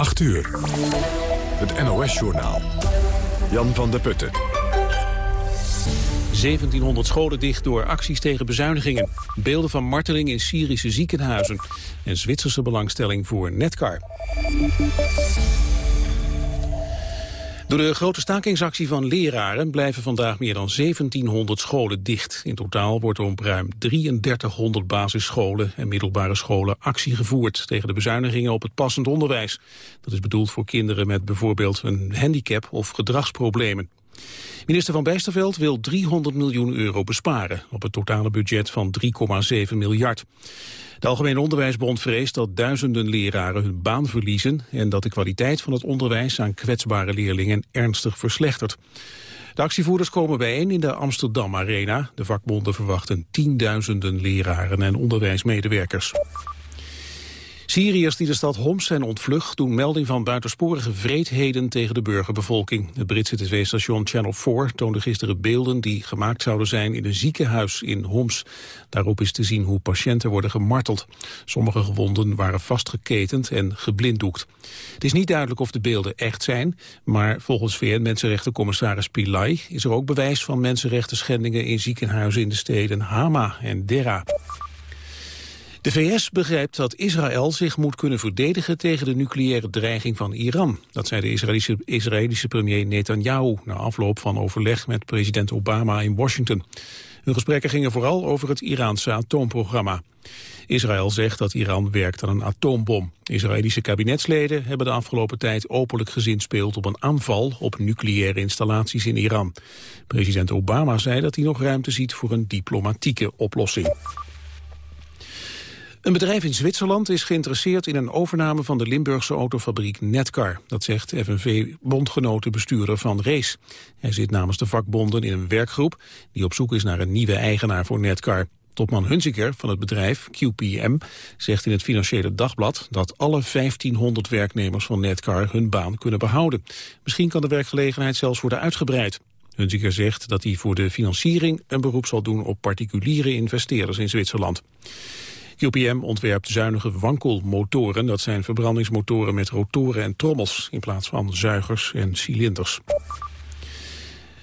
8 uur. Het NOS-journaal. Jan van der Putten. 1700 scholen dicht door acties tegen bezuinigingen. Beelden van marteling in Syrische ziekenhuizen. En Zwitserse belangstelling voor Netcar. Door de grote stakingsactie van leraren blijven vandaag meer dan 1700 scholen dicht. In totaal wordt er op ruim 3300 basisscholen en middelbare scholen actie gevoerd tegen de bezuinigingen op het passend onderwijs. Dat is bedoeld voor kinderen met bijvoorbeeld een handicap of gedragsproblemen. Minister Van Bijsterveld wil 300 miljoen euro besparen op het totale budget van 3,7 miljard. De Algemene Onderwijsbond vreest dat duizenden leraren hun baan verliezen en dat de kwaliteit van het onderwijs aan kwetsbare leerlingen ernstig verslechtert. De actievoerders komen bijeen in de Amsterdam Arena. De vakbonden verwachten tienduizenden leraren en onderwijsmedewerkers. Syriërs die de stad Homs zijn ontvlucht doen melding van buitensporige vreedheden tegen de burgerbevolking. Het Britse tv-station Channel 4 toonde gisteren beelden die gemaakt zouden zijn in een ziekenhuis in Homs. Daarop is te zien hoe patiënten worden gemarteld. Sommige gewonden waren vastgeketend en geblinddoekt. Het is niet duidelijk of de beelden echt zijn, maar volgens VN-mensenrechtencommissaris Pillay is er ook bewijs van mensenrechten schendingen in ziekenhuizen in de steden Hama en Dera. De VS begrijpt dat Israël zich moet kunnen verdedigen tegen de nucleaire dreiging van Iran. Dat zei de Israëlische, premier Netanyahu na afloop van overleg met president Obama in Washington. Hun gesprekken gingen vooral over het Iraanse atoomprogramma. Israël zegt dat Iran werkt aan een atoombom. Israëlische kabinetsleden hebben de afgelopen tijd openlijk gezinspeeld op een aanval op nucleaire installaties in Iran. President Obama zei dat hij nog ruimte ziet voor een diplomatieke oplossing. Een bedrijf in Zwitserland is geïnteresseerd in een overname van de Limburgse autofabriek Netcar. Dat zegt FNV-bondgenotenbestuurder van Race. Hij zit namens de vakbonden in een werkgroep die op zoek is naar een nieuwe eigenaar voor Netcar. Topman Hunziker van het bedrijf QPM zegt in het Financiële Dagblad dat alle 1500 werknemers van Netcar hun baan kunnen behouden. Misschien kan de werkgelegenheid zelfs worden uitgebreid. Hunziker zegt dat hij voor de financiering een beroep zal doen op particuliere investeerders in Zwitserland. QPM ontwerpt zuinige wankelmotoren. Dat zijn verbrandingsmotoren met rotoren en trommels... in plaats van zuigers en cilinders.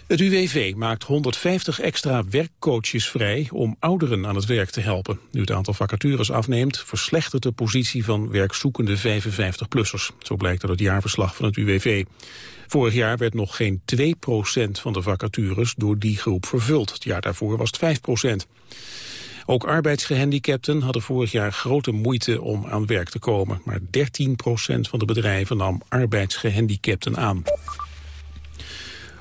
Het UWV maakt 150 extra werkcoaches vrij om ouderen aan het werk te helpen. Nu het aantal vacatures afneemt, verslechtert de positie van werkzoekende 55-plussers. Zo blijkt uit het jaarverslag van het UWV. Vorig jaar werd nog geen 2% van de vacatures door die groep vervuld. Het jaar daarvoor was het 5 ook arbeidsgehandicapten hadden vorig jaar grote moeite om aan werk te komen. Maar 13% van de bedrijven nam arbeidsgehandicapten aan.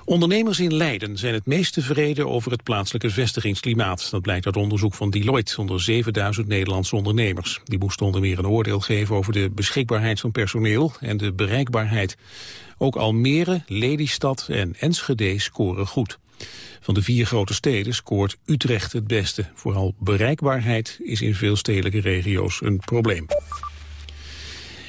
Ondernemers in Leiden zijn het meest tevreden over het plaatselijke vestigingsklimaat. Dat blijkt uit onderzoek van Deloitte onder 7000 Nederlandse ondernemers. Die moesten onder meer een oordeel geven over de beschikbaarheid van personeel en de bereikbaarheid. Ook Almere, Lelystad en Enschede scoren goed. Van de vier grote steden scoort Utrecht het beste. Vooral bereikbaarheid is in veel stedelijke regio's een probleem.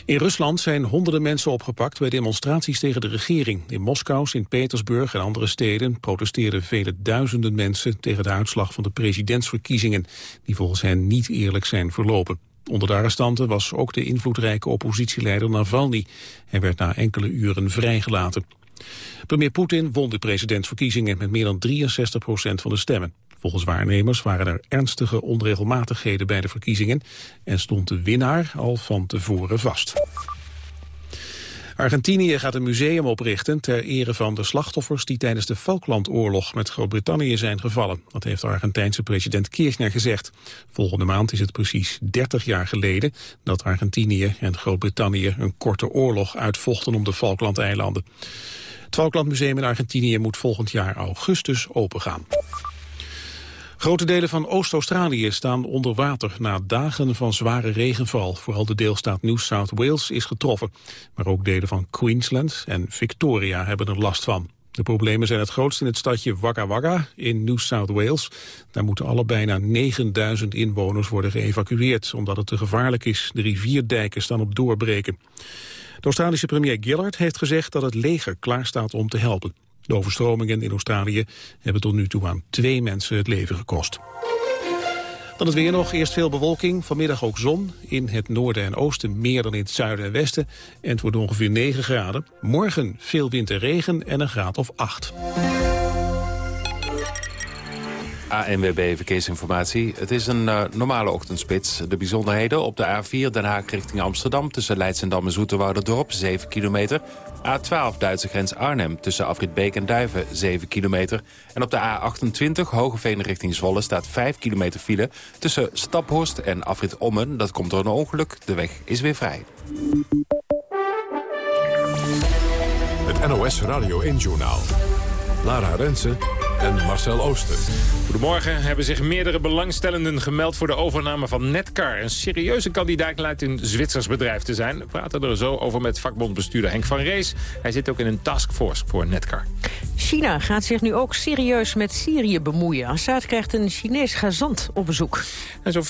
In Rusland zijn honderden mensen opgepakt bij demonstraties tegen de regering. In Moskou, Sint-Petersburg en andere steden protesteerden vele duizenden mensen tegen de uitslag van de presidentsverkiezingen, die volgens hen niet eerlijk zijn verlopen. Onder de arrestanten was ook de invloedrijke oppositieleider Navalny. Hij werd na enkele uren vrijgelaten. Premier Poetin won de presidentsverkiezingen met meer dan 63 procent van de stemmen. Volgens waarnemers waren er ernstige onregelmatigheden bij de verkiezingen en stond de winnaar al van tevoren vast. Argentinië gaat een museum oprichten ter ere van de slachtoffers die tijdens de Falklandoorlog met Groot-Brittannië zijn gevallen. Dat heeft de Argentijnse president Kirchner gezegd. Volgende maand is het precies 30 jaar geleden dat Argentinië en Groot-Brittannië een korte oorlog uitvochten om de Falklandeilanden. Het Falklandmuseum in Argentinië moet volgend jaar augustus opengaan. Grote delen van Oost-Australië staan onder water na dagen van zware regenval. Vooral de deelstaat New South Wales is getroffen. Maar ook delen van Queensland en Victoria hebben er last van. De problemen zijn het grootst in het stadje Wagga Wagga in New South Wales. Daar moeten alle bijna 9000 inwoners worden geëvacueerd... omdat het te gevaarlijk is. De rivierdijken staan op doorbreken. De Australische premier Gillard heeft gezegd dat het leger klaarstaat om te helpen. De overstromingen in Australië hebben tot nu toe aan twee mensen het leven gekost. Dan het weer nog. Eerst veel bewolking. Vanmiddag ook zon. In het noorden en oosten meer dan in het zuiden en westen. En het wordt ongeveer 9 graden. Morgen veel wind en regen en een graad of 8. ANWB Verkeersinformatie. Het is een uh, normale ochtendspits. De bijzonderheden op de A4 Den Haag richting Amsterdam... tussen Leidsendam en Zoeterwoude-dorp, 7 kilometer. A12 Duitse grens Arnhem tussen Afritbeek en Duiven, 7 kilometer. En op de A28 Hogeveen richting Zwolle staat 5 kilometer file... tussen Staphorst en Afrit Ommen. Dat komt door een ongeluk. De weg is weer vrij. Het NOS Radio 1-journaal. Lara Rensen en Marcel Ooster. Goedemorgen. Hebben zich meerdere belangstellenden gemeld voor de overname van Netcar. Een serieuze kandidaat lijkt een Zwitsers bedrijf te zijn. We praten er zo over met vakbondbestuurder Henk van Rees. Hij zit ook in een taskforce voor Netcar. China gaat zich nu ook serieus met Syrië bemoeien. Assad krijgt een Chinees gazant op bezoek. En zo'n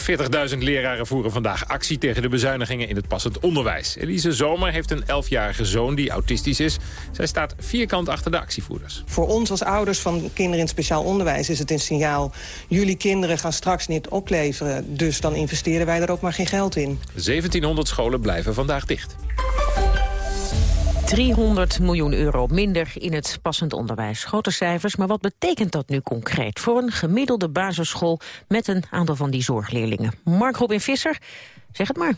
40.000 leraren voeren vandaag actie tegen de bezuinigingen in het passend onderwijs. Elise Zomer heeft een 11-jarige zoon die autistisch is. Zij staat vierkant achter de actievoerders. Voor ons als ouders van kinderen in speciaal onderwijs is het een signaal... jullie kinderen gaan straks niet opleveren, dus dan investeren wij er ook maar geen geld in. 1700 scholen blijven vandaag dicht. 300 miljoen euro minder in het passend onderwijs. Grote cijfers, maar wat betekent dat nu concreet... voor een gemiddelde basisschool met een aantal van die zorgleerlingen? Mark Robin Visser, zeg het maar.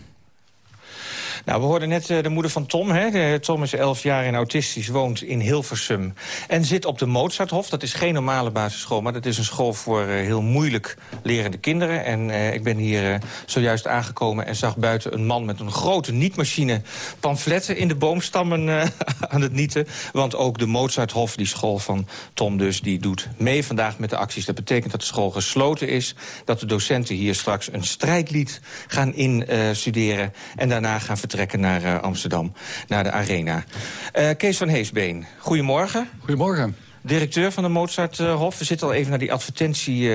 Nou, we hoorden net uh, de moeder van Tom. Hè? Tom is 11 jaar en autistisch, woont in Hilversum. En zit op de Mozarthof. Dat is geen normale basisschool, maar dat is een school voor uh, heel moeilijk lerende kinderen. En uh, ik ben hier zojuist aangekomen en zag buiten een man met een grote nietmachine... pamfletten in de boomstammen aan het nieten. Want ook de Mozarthof, die school van Tom dus, die doet mee vandaag met de acties. Dat betekent dat de school gesloten is. Dat de docenten hier straks een strijdlied gaan instuderen. en daarna gaan vertrekken naar uh, Amsterdam, naar de Arena. Uh, Kees van Heesbeen, goedemorgen. Goedemorgen. Directeur van de Mozarthof. We zitten al even naar die advertentie uh,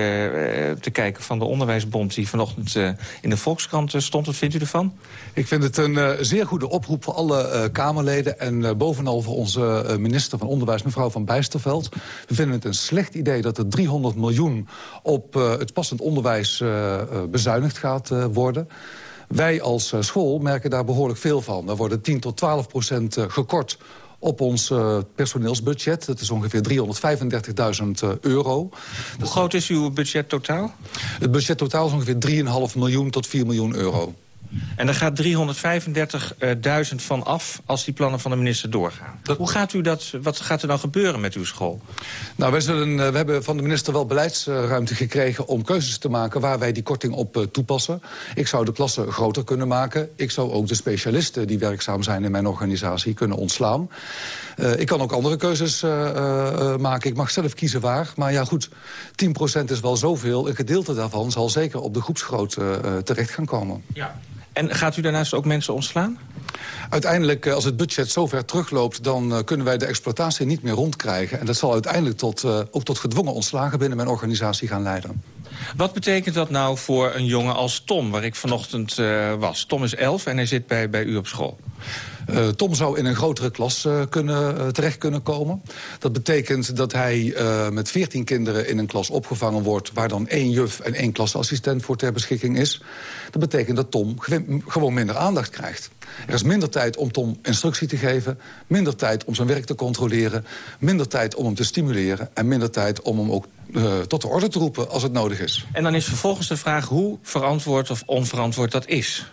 te kijken van de Onderwijsbond... die vanochtend uh, in de Volkskrant stond. Wat vindt u ervan? Ik vind het een zeer goede oproep voor alle Kamerleden... en bovenal voor onze minister van Onderwijs, mevrouw Van Bijsterveld. We vinden het een slecht idee dat er 300 miljoen op het passend onderwijs bezuinigd gaat worden... Wij als eh, school merken daar behoorlijk veel van. Er worden 10 tot 12 procent eh, gekort op ons uh, personeelsbudget. Dat is ongeveer 335.000 euro. Hoe groot is uw budget totaal? Het budget totaal is ongeveer 3,5 miljoen tot 4 miljoen euro. En daar gaat 335.000 van af als die plannen van de minister doorgaan. Hoe gaat u dat, wat gaat er dan gebeuren met uw school? Nou, wij zullen, eh, we hebben van de minister wel beleidsruimte gekregen... om keuzes te maken waar wij die korting op eh, toepassen. Ik zou de klassen groter kunnen maken. Ik zou ook de specialisten die werkzaam zijn in mijn organisatie kunnen ontslaan. Uh, ik kan ook andere keuzes uh, uh, maken. Ik mag zelf kiezen waar. Maar ja, goed, 10% is wel zoveel. Een gedeelte daarvan zal zeker op de groepsgrootte terecht gaan komen. Ja. En gaat u daarnaast ook mensen ontslaan? Uiteindelijk, als het budget zo ver terugloopt... dan kunnen wij de exploitatie niet meer rondkrijgen. En dat zal uiteindelijk tot, ook tot gedwongen ontslagen binnen mijn organisatie gaan leiden. Wat betekent dat nou voor een jongen als Tom, waar ik vanochtend uh, was? Tom is 11 en hij zit bij, bij u op school. Uh, Tom zou in een grotere klas uh, kunnen, uh, terecht kunnen komen. Dat betekent dat hij met 14 kinderen in een klas opgevangen wordt... waar dan één juf en één klasassistent voor ter beschikking is. Dat betekent dat Tom gewoon minder aandacht krijgt. Er is minder tijd om Tom instructie te geven... minder tijd om zijn werk te controleren... minder tijd om hem te stimuleren... en minder tijd om hem ook tot de orde te roepen als het nodig is. En dan is vervolgens de vraag hoe verantwoord of onverantwoord dat is.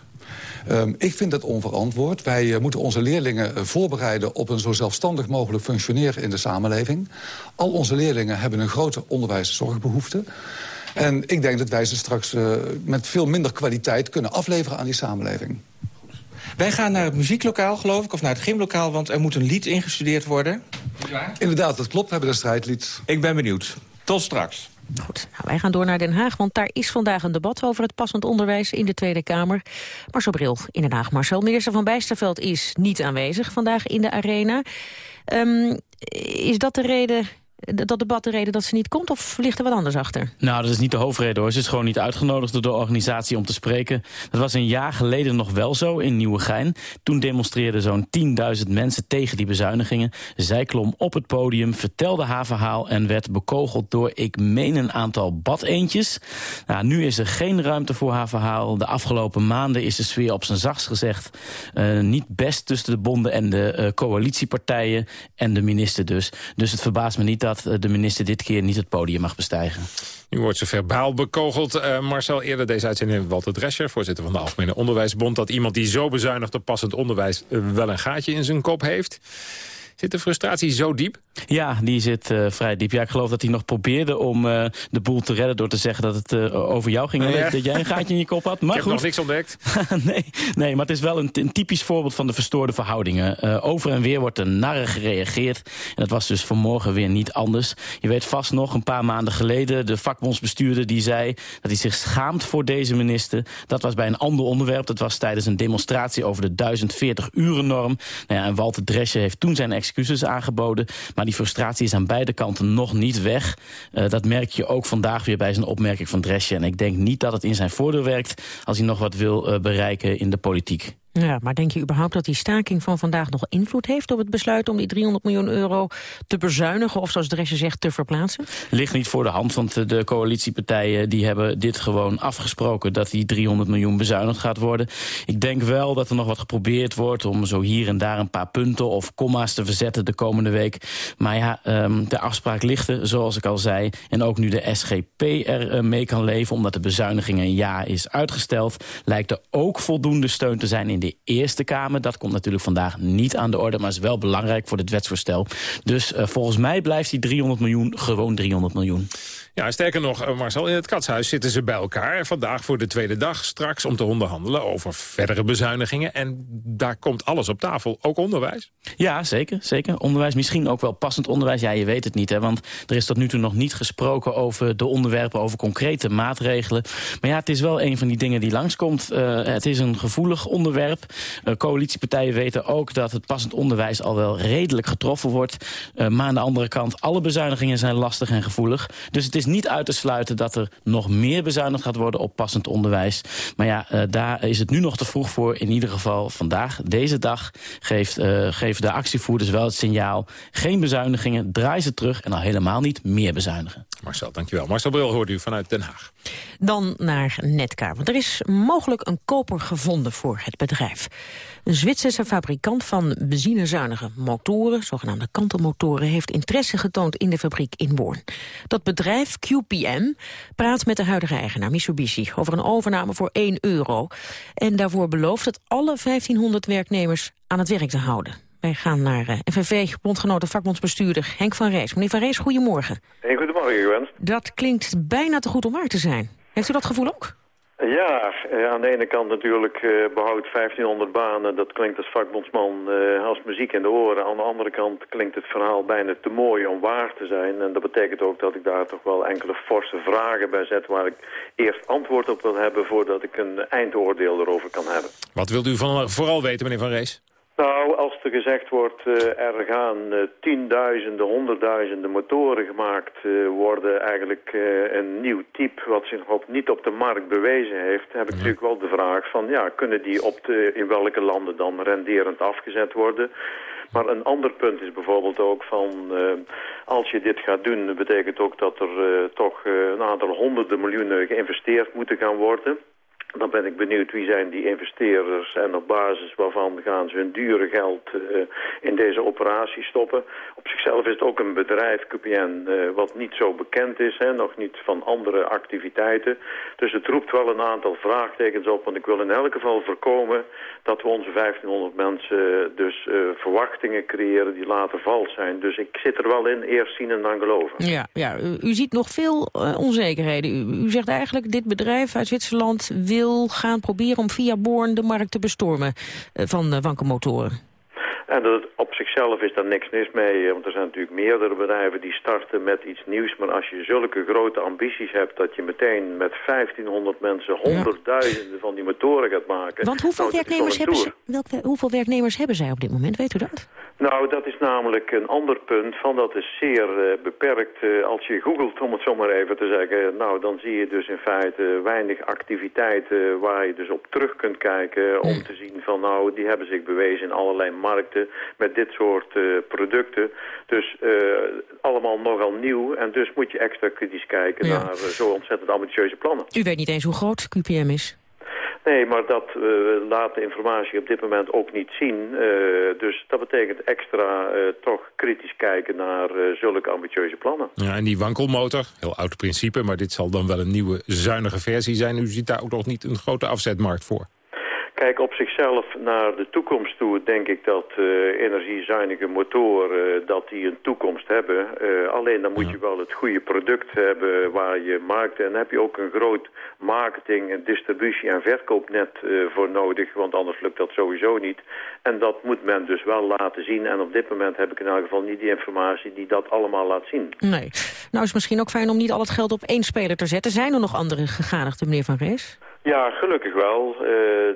Um, ik vind dat onverantwoord. Wij uh, moeten onze leerlingen uh, voorbereiden op een zo zelfstandig mogelijk functioneren in de samenleving. Al onze leerlingen hebben een grote onderwijszorgbehoefte. En ik denk dat wij ze straks uh, met veel minder kwaliteit kunnen afleveren aan die samenleving. Wij gaan naar het muzieklokaal, geloof ik, of naar het gymlokaal... want er moet een lied ingestudeerd worden. Inderdaad, dat klopt. We hebben een strijdlied. Ik ben benieuwd. Tot straks. Goed, nou, wij gaan door naar Den Haag, want daar is vandaag een debat over het passend onderwijs in de Tweede Kamer. Marcel Bril in Den Haag. Marcel, minister van Bijsterveld is niet aanwezig vandaag in de arena. Um, is dat de reden dat debat de reden dat ze niet komt of ligt er wat anders achter? Nou, dat is niet de hoofdreden hoor. Ze is gewoon niet uitgenodigd door de organisatie om te spreken. Dat was een jaar geleden nog wel zo in Nieuwegein. Toen demonstreerden zo'n 10.000 mensen tegen die bezuinigingen. Zij klom op het podium, vertelde haar verhaal en werd bekogeld door, ik meen, een aantal badeentjes. Nou, nu is er geen ruimte voor haar verhaal. De afgelopen maanden is de sfeer op zijn zachtst gezegd uh, niet best tussen de bonden en de uh, coalitiepartijen en de minister dus. Dus het verbaast me niet dat uh, de minister dit keer niet het podium mag bestijgen. Nu wordt ze verbaal bekogeld. Uh, Marcel, eerder deze uitzending Walter Drescher, voorzitter van de Algemene Onderwijsbond... dat iemand die zo bezuinigt op passend onderwijs wel een gaatje in zijn kop heeft. Zit de frustratie zo diep? Ja, die zit uh, vrij diep. Ja, ik geloof dat hij nog probeerde om uh, de boel te redden... door te zeggen dat het uh, over jou ging. Ja. Dat jij een gaatje in je kop had. Maar ik goed. heb nog niks ontdekt. nee, nee, maar het is wel een, een typisch voorbeeld van de verstoorde verhoudingen. over en weer wordt er narrig gereageerd. En dat was dus vanmorgen weer niet anders. Je weet vast nog, een paar maanden geleden... de vakbondsbestuurder die zei dat hij zich schaamt voor deze minister. Dat was bij een ander onderwerp. Dat was tijdens een demonstratie over de 1040-uren-norm. Nou ja, en Walter Drescher heeft toen zijn excuses aangeboden. Maar die frustratie is aan beide kanten nog niet weg. Uh, dat merk je ook vandaag weer bij zijn opmerking van Dresje. En ik denk niet dat het in zijn voordeel werkt als hij nog wat wil uh, bereiken in de politiek. Ja, maar denk je überhaupt dat die staking van vandaag nog invloed heeft op het besluit om die 300 miljoen euro te bezuinigen of zoals Dresje zegt te verplaatsen? Ligt niet voor de hand, want de coalitiepartijen die hebben dit gewoon afgesproken dat die 300 miljoen bezuinigd gaat worden. Ik denk wel dat er nog wat geprobeerd wordt om zo hier en daar een paar punten of komma's te verzetten de komende week. Maar ja, um, de afspraak ligt er, zoals ik al zei. En ook nu de SGP er uh, mee kan leven, omdat de bezuiniging een jaar is uitgesteld, lijkt er ook voldoende steun te zijn in de Eerste Kamer. Dat komt natuurlijk vandaag niet aan de orde, maar is wel belangrijk voor dit wetsvoorstel. Dus uh, volgens mij blijft die 300 miljoen gewoon 300 miljoen. Ja, sterker nog, Marcel, in het katshuis zitten ze bij elkaar. Vandaag voor de tweede dag, straks om te onderhandelen over verdere bezuinigingen. En daar komt alles op tafel, ook onderwijs? Ja, zeker. zeker. Onderwijs, misschien ook wel passend onderwijs. Ja, je weet het niet, hè, want er is tot nu toe nog niet gesproken over de onderwerpen, over concrete maatregelen. Maar ja, het is wel een van die dingen die langskomt. Uh, het is een gevoelig onderwerp. Uh, coalitiepartijen weten ook dat het passend onderwijs al wel redelijk getroffen wordt. Maar aan de andere kant, alle bezuinigingen zijn lastig en gevoelig. Dus het is niet uit te sluiten dat er nog meer bezuinigd gaat worden op passend onderwijs. Maar ja, uh, daar is het nu nog te vroeg voor. In ieder geval vandaag, deze dag, geeft, uh, geven de actievoerders wel het signaal... geen bezuinigingen, draai ze terug en al helemaal niet meer bezuinigen. Marcel, dankjewel. Marcel Bril hoort u vanuit Den Haag. Dan naar Netcar, want er is mogelijk een koper gevonden voor het bedrijf. Een Zwitserse fabrikant van benzinezuinige motoren, zogenaamde kantelmotoren, heeft interesse getoond in de fabriek in Born. Dat bedrijf, QPM, praat met de huidige eigenaar Mitsubishi over een overname voor 1 euro. En daarvoor belooft het alle 1500 werknemers aan het werk te houden. Wij gaan naar uh, FNV-bondgenoten vakbondsbestuurder Henk van Rees. Meneer van Rees, goedemorgen. Hey, goedemorgen, gewenst. Dat klinkt bijna te goed om waar te zijn. Heeft u dat gevoel ook? Ja, eh, aan de ene kant natuurlijk uh, behoudt 1500 banen, dat klinkt als vakbondsman uh, als muziek in de oren. Aan de andere kant klinkt het verhaal bijna te mooi om waar te zijn. En dat betekent ook dat ik daar toch wel enkele forse vragen bij zet waar ik eerst antwoord op wil hebben voordat ik een eindoordeel erover kan hebben. Wat wilt u van, vooral weten, meneer Van Rees? Nou, als er gezegd wordt, uh, er gaan uh, tienduizenden, honderdduizenden motoren gemaakt uh, worden, eigenlijk een nieuw type wat zich op, niet op de markt bewezen heeft, heb ik ja. natuurlijk wel de vraag van, ja, kunnen die op de, in welke landen dan renderend afgezet worden? Maar een ander punt is bijvoorbeeld ook van, als je dit gaat doen, betekent ook dat er toch een aantal honderden miljoenen geïnvesteerd moeten gaan worden. Dan ben ik benieuwd wie zijn die investeerders en op basis waarvan gaan ze hun dure geld uh, in deze operatie stoppen. Op zichzelf is het ook een bedrijf, QPN, uh, wat niet zo bekend is, hè, nog niet van andere activiteiten. Dus het roept wel een aantal vraagtekens op, want ik wil in elk geval voorkomen dat we onze 1500 mensen dus uh, verwachtingen creëren die later vals zijn. Dus ik zit er wel in, eerst zien en dan geloven. Ja, ja u, u ziet nog veel onzekerheden. U, u zegt eigenlijk, dit bedrijf uit Zwitserland wil gaan proberen om via Born de markt te bestormen uh, van uh, wankelmotoren. En dat, op zichzelf is daar niks mis mee, want er zijn natuurlijk meerdere bedrijven die starten met iets nieuws. Maar als je zulke grote ambities hebt dat je meteen met 1500 mensen honderdduizenden van die motoren gaat maken. Want hoeveel, nou, werknemers hebben, ze, hoeveel werknemers hebben zij op dit moment, weet u dat? Nou, dat is namelijk een ander punt van dat is zeer uh, beperkt. Uh, als je googelt, om het zo maar even te zeggen, nou dan zie je dus in feite weinig activiteiten waar je dus op terug kunt kijken om te zien van nou, die hebben zich bewezen in allerlei markten met dit soort uh, producten. Dus allemaal nogal nieuw en dus moet je extra kritisch kijken ja. naar zo ontzettend ambitieuze plannen. U weet niet eens hoe groot QPM is? Nee, maar dat uh, laat de informatie op dit moment ook niet zien. Uh, dus dat betekent extra uh, toch kritisch kijken naar zulke ambitieuze plannen. Ja, en die wankelmotor, heel oud principe, maar dit zal dan wel een nieuwe zuinige versie zijn. U ziet daar ook nog niet een grote afzetmarkt voor. Kijk, op zichzelf naar de toekomst toe denk ik dat uh, energiezuinige motoren dat die een toekomst hebben. Uh, alleen dan moet je wel het goede product hebben waar je markt... en heb je ook een groot marketing, en distributie- en verkoopnet voor nodig... want anders lukt dat sowieso niet. En dat moet men dus wel laten zien. En op dit moment heb ik in elk geval niet die informatie die dat allemaal laat zien. Nee. Nou is het misschien ook fijn om niet al het geld op één speler te zetten. Zijn er nog andere gegadigden, meneer Van Rees? Ja, gelukkig wel. Uh,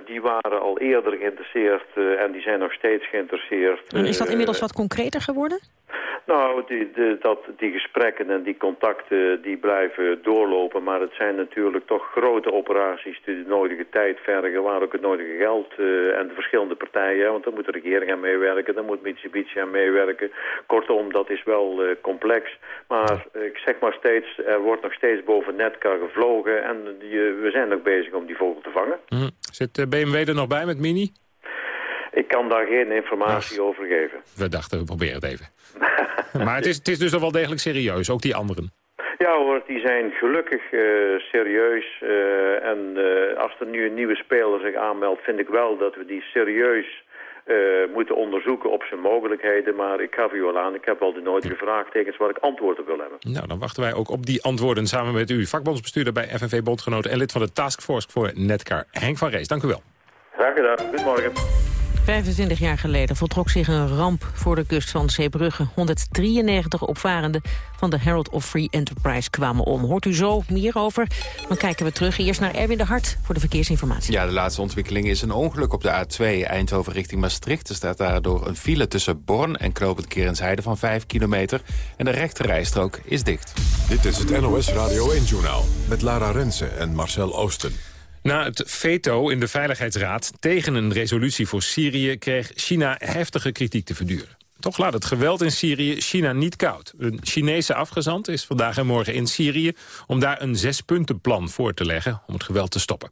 die waren al eerder geïnteresseerd uh, en die zijn nog steeds geïnteresseerd. En is dat inmiddels wat concreter geworden? Nou, die, de, dat, die gesprekken en die contacten die blijven doorlopen. Maar het zijn natuurlijk toch grote operaties die de nodige tijd vergen. Waar ook het nodige geld uh, en de verschillende partijen. Want dan moet de regering aan meewerken, dan moet Mitsubishi aan meewerken. Kortom, dat is wel uh, complex. Maar ik zeg maar steeds, er wordt nog steeds boven Netcar gevlogen. En die, we zijn nog bezig om die vogel te vangen. Mm. Zit BMW er nog bij met Mini? Ik kan daar geen informatie Ach, over geven. We dachten, we proberen het even. maar het is, het is dus al wel degelijk serieus, ook die anderen. Ja hoor, die zijn gelukkig uh, serieus. Uh, en uh, als er nu een nieuwe speler zich aanmeldt, vind ik wel dat we die serieus moeten onderzoeken op zijn mogelijkheden. Maar ik gaf u al aan, ik heb al de nodige vraagtekens waar ik antwoord op wil hebben. Nou, dan wachten wij ook op die antwoorden samen met u. Vakbondsbestuurder bij FNV Bondgenoten en lid van de Taskforce voor Netcar. Henk van Rees, dank u wel. Graag gedaan, goedemorgen. 25 jaar geleden voltrok zich een ramp voor de kust van Zeebrugge. 193 opvarenden van de Herald of Free Enterprise kwamen om. Hoort u zo meer over? Dan kijken we terug eerst naar Erwin de Hart voor de verkeersinformatie. Ja, de laatste ontwikkeling is een ongeluk op de A2 Eindhoven richting Maastricht. Er staat daardoor een file tussen Born en Knopend Kerensheide van 5 kilometer. En de rechte rijstrook is dicht. Dit is het NOS Radio 1-journaal met Lara Rensen en Marcel Oosten. Na het veto in de Veiligheidsraad tegen een resolutie voor Syrië... kreeg China heftige kritiek te verduren. Toch laat het geweld in Syrië China niet koud. Een Chinese afgezant is vandaag en morgen in Syrië... om daar een zespuntenplan voor te leggen om het geweld te stoppen.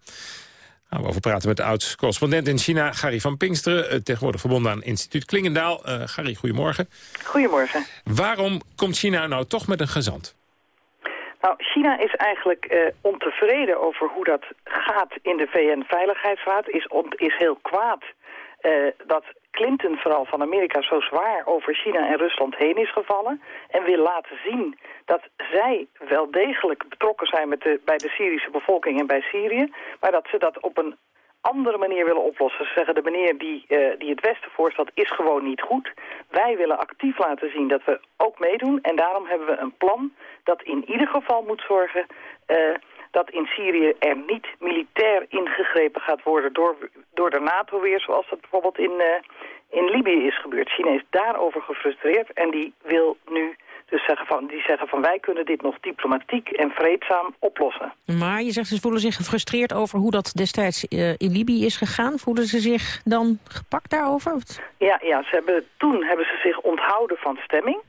Nou, we over praten met de oud-correspondent in China, Gary van Pinksteren... eh, tegenwoordig verbonden aan instituut Klingendaal. Uh, Gary, goedemorgen. Goedemorgen. Waarom komt China nou toch met een gezant? Nou, China is eigenlijk uh, ontevreden over hoe dat gaat in de VN-veiligheidsraad. Is, is heel kwaad uh, dat Clinton vooral van Amerika zo zwaar over China en Rusland heen is gevallen. En wil laten zien dat zij wel degelijk betrokken zijn met de, bij de Syrische bevolking en bij Syrië. Maar dat ze dat op een andere manier willen oplossen. Ze zeggen de manier die, uh, die het Westen voorstelt is gewoon niet goed. Wij willen actief laten zien dat we ook meedoen. En daarom hebben we een plan dat in ieder geval moet zorgen... Uh, dat in Syrië er niet militair ingegrepen gaat worden door, door de NATO weer... zoals dat bijvoorbeeld in, uh, in Libië is gebeurd. China is daarover gefrustreerd en die wil nu dus zeggen van, die zeggen van wij kunnen dit nog diplomatiek en vreedzaam oplossen. Maar je zegt ze voelen zich gefrustreerd over hoe dat destijds uh, in Libië is gegaan. Voelen ze zich dan gepakt daarover? Ja, ja ze hebben, toen hebben ze zich onthouden van stemming.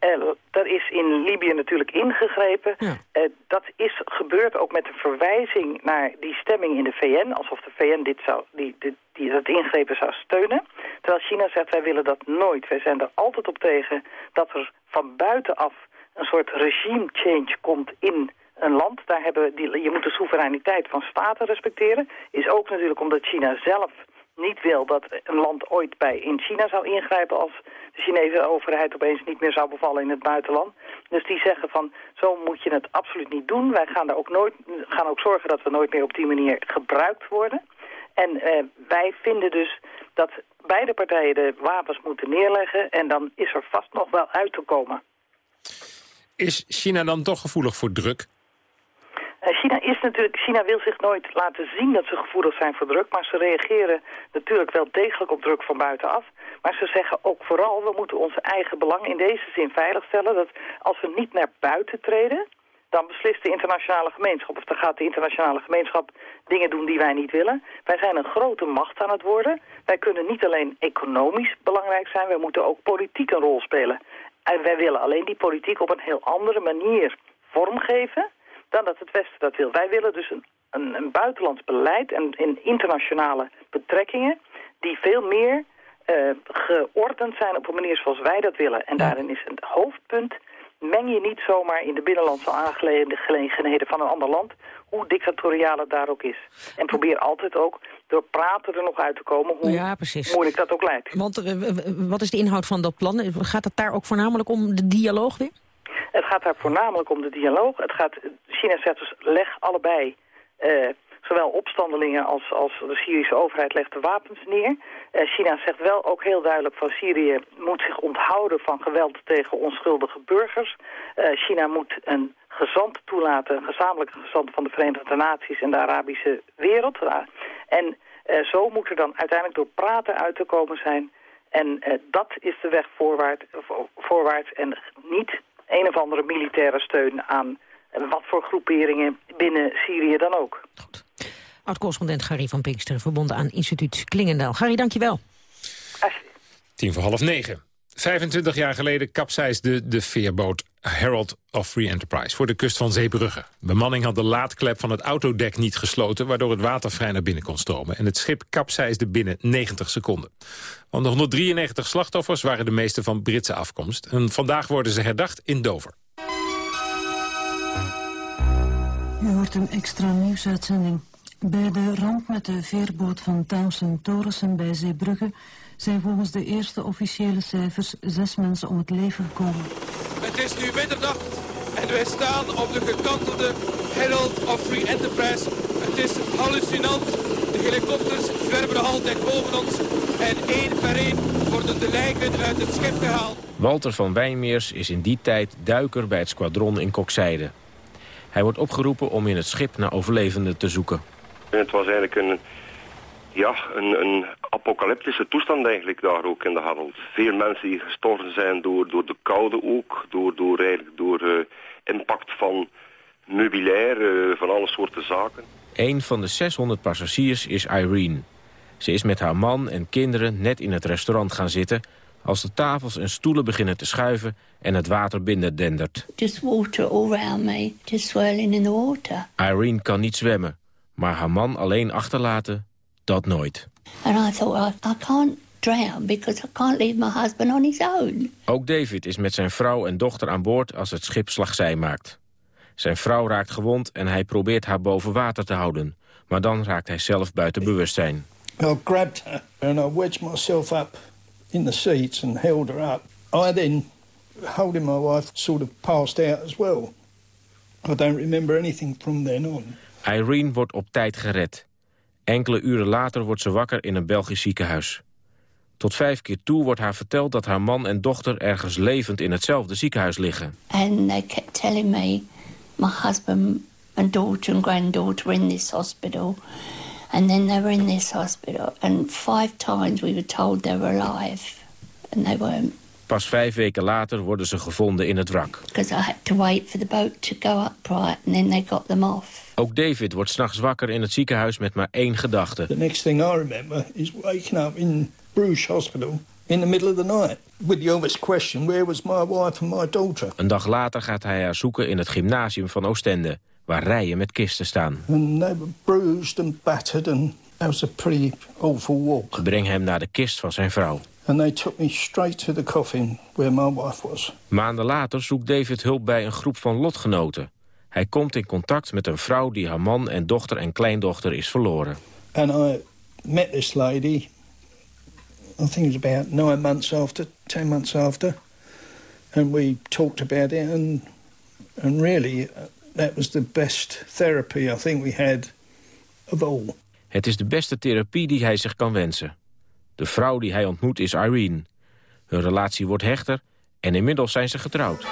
Uh, dat is in Libië natuurlijk ingegrepen. Ja. Uh, dat is gebeurd ook met een verwijzing naar die stemming in de VN. Alsof de VN dit zou, die, die, die dat ingrepen zou steunen. Terwijl China zegt, wij willen dat nooit. Wij zijn er altijd op tegen dat er van buitenaf een soort regime change komt in een land. Daar hebben die, je moet de soevereiniteit van staten respecteren. Is ook natuurlijk omdat China zelf niet wil dat een land ooit bij in China zou ingrijpen als de Chinese overheid opeens niet meer zou bevallen in het buitenland. Dus die zeggen van, zo moet je het absoluut niet doen. Wij gaan, daar ook, nooit, gaan ook zorgen dat we nooit meer op die manier gebruikt worden. En uh, wij vinden dus dat beide partijen de wapens moeten neerleggen... en dan is er vast nog wel uit te komen. Is China dan toch gevoelig voor druk? Uh, China, is natuurlijk, China wil zich nooit laten zien dat ze gevoelig zijn voor druk... maar ze reageren natuurlijk wel degelijk op druk van buitenaf. Maar ze zeggen ook vooral, we moeten onze eigen belang in deze zin veiligstellen. Dat als we niet naar buiten treden, dan beslist de internationale gemeenschap. Of dan gaat de internationale gemeenschap dingen doen die wij niet willen. Wij zijn een grote macht aan het worden. Wij kunnen niet alleen economisch belangrijk zijn, wij moeten ook politiek een rol spelen. En wij willen alleen die politiek op een heel andere manier vormgeven dan dat het Westen dat wil. Wij willen dus een, een, een buitenlands beleid en in internationale betrekkingen die veel meer uh, geordend zijn op een manier zoals wij dat willen. En daarin is het hoofdpunt, meng je niet zomaar in de binnenlandse aangelegenheden van een ander land, hoe dictatoriaal het daar ook is. En probeer altijd ook door praten er nog uit te komen, hoe ja, moeilijk dat ook lijkt. Want uh, wat is de inhoud van dat plan? Gaat het daar ook voornamelijk om de dialoog weer? Het gaat daar voornamelijk om de dialoog. Het gaat, China zegt dus, leg allebei... Uh, zowel opstandelingen als, als de Syrische overheid legt de wapens neer. Uh, China zegt wel ook heel duidelijk van Syrië moet zich onthouden van geweld tegen onschuldige burgers. Uh, China moet een gezant toelaten, een gezamenlijke gezant van de Verenigde Naties en de Arabische wereld. Uh, en zo moet er dan uiteindelijk door praten uit te komen zijn. En dat is de weg voorwaarts, voorwaarts en niet een of andere militaire steun aan wat voor groeperingen binnen Syrië dan ook. Goed. Oud-correspondent Gary van Pinkster, verbonden aan instituut Klingendaal. Gary, dankjewel. Tien voor half negen. 25 jaar geleden kapseisde de veerboot Herald of Free Enterprise voor de kust van Zeebrugge. Bemanning had de laadklep van het autodek niet gesloten... waardoor het water vrij naar binnen kon stromen. En het schip kapseisde binnen 90 seconden. Van de 193 slachtoffers waren de meeste van Britse afkomst. En vandaag worden ze herdacht in Dover. U hoort een extra nieuwsuitzending. Bij de ramp met de veerboot van Townsend Torissen bij Zeebrugge... zijn volgens de eerste officiële cijfers zes mensen om het leven gekomen. Het is nu middernacht en wij staan op de gekantelde Herald of Free Enterprise. Het is hallucinant. De helikopters zwerven nog altijd boven ons. En één per één worden de lijken uit het schip gehaald. Walter van Wijnmeers is in die tijd duiker bij het squadron in Kokzijde. Hij wordt opgeroepen om in het schip naar overlevenden te zoeken. Het was eigenlijk een, ja, een, een apocalyptische toestand eigenlijk daar ook in de Harold. Veel mensen die gestorven zijn door, door de koude ook, door, door, eigenlijk door uh, impact van meubilair, uh, van alle soorten zaken. Een van de 600 passagiers is Irene. Ze is met haar man en kinderen net in het restaurant gaan zitten... als de tafels en stoelen beginnen te schuiven en het water binnen dendert. Just water all around me, just swirling in the water. Irene kan niet zwemmen, maar haar man alleen achterlaten, dat nooit. And I thought, I, I can't drown because I can't leave my husband on his own. Ook David is met zijn vrouw en dochter aan boord als het schip slagzij maakt. Zijn vrouw raakt gewond en hij probeert haar boven water te houden. Maar dan raakt hij zelf buiten bewustzijn. I grabbed her and I wedged myself up in the seats and held her up. I then, holding my wife, sort of passed out as well. I don't remember anything from then on. Irene wordt op tijd gered. Enkele uren later wordt ze wakker in een Belgisch ziekenhuis. Tot vijf keer toe wordt haar verteld dat haar man en dochter ergens levend in hetzelfde ziekenhuis liggen. And they kept telling me my husband and daughter and granddaughter were in this hospital. And then they were in this hospital. And five times we were told they were alive. And they weren't. Pas vijf weken later worden ze gevonden in het wrak. Because I had to wait for the boat to go upright and then they got them off. Ook David wordt s'nachts wakker in het ziekenhuis met maar één gedachte. The next thing I remember is waking up in Bruges Hospital in the middle of the night. With the obvious question, where was my wife and my daughter? Een dag later gaat hij haar zoeken in het gymnasium van Oostende, waar rijen met kisten staan. And they were bruised and battered and that was a pretty awful walk. Breng hem naar de kist van zijn vrouw. And they took me straight to the coffin where my wife was. Maanden later zoekt David hulp bij een groep van lotgenoten. Hij komt in contact met een vrouw die haar man en dochter en kleindochter is verloren. And I met this lady, I think it was about nine months after, ten months after. And we talked about it and, and really uh, that was the best therapy I think we had of all. Het is de beste therapie die hij zich kan wensen. De vrouw die hij ontmoet is Irene. Hun relatie wordt hechter en inmiddels zijn ze getrouwd.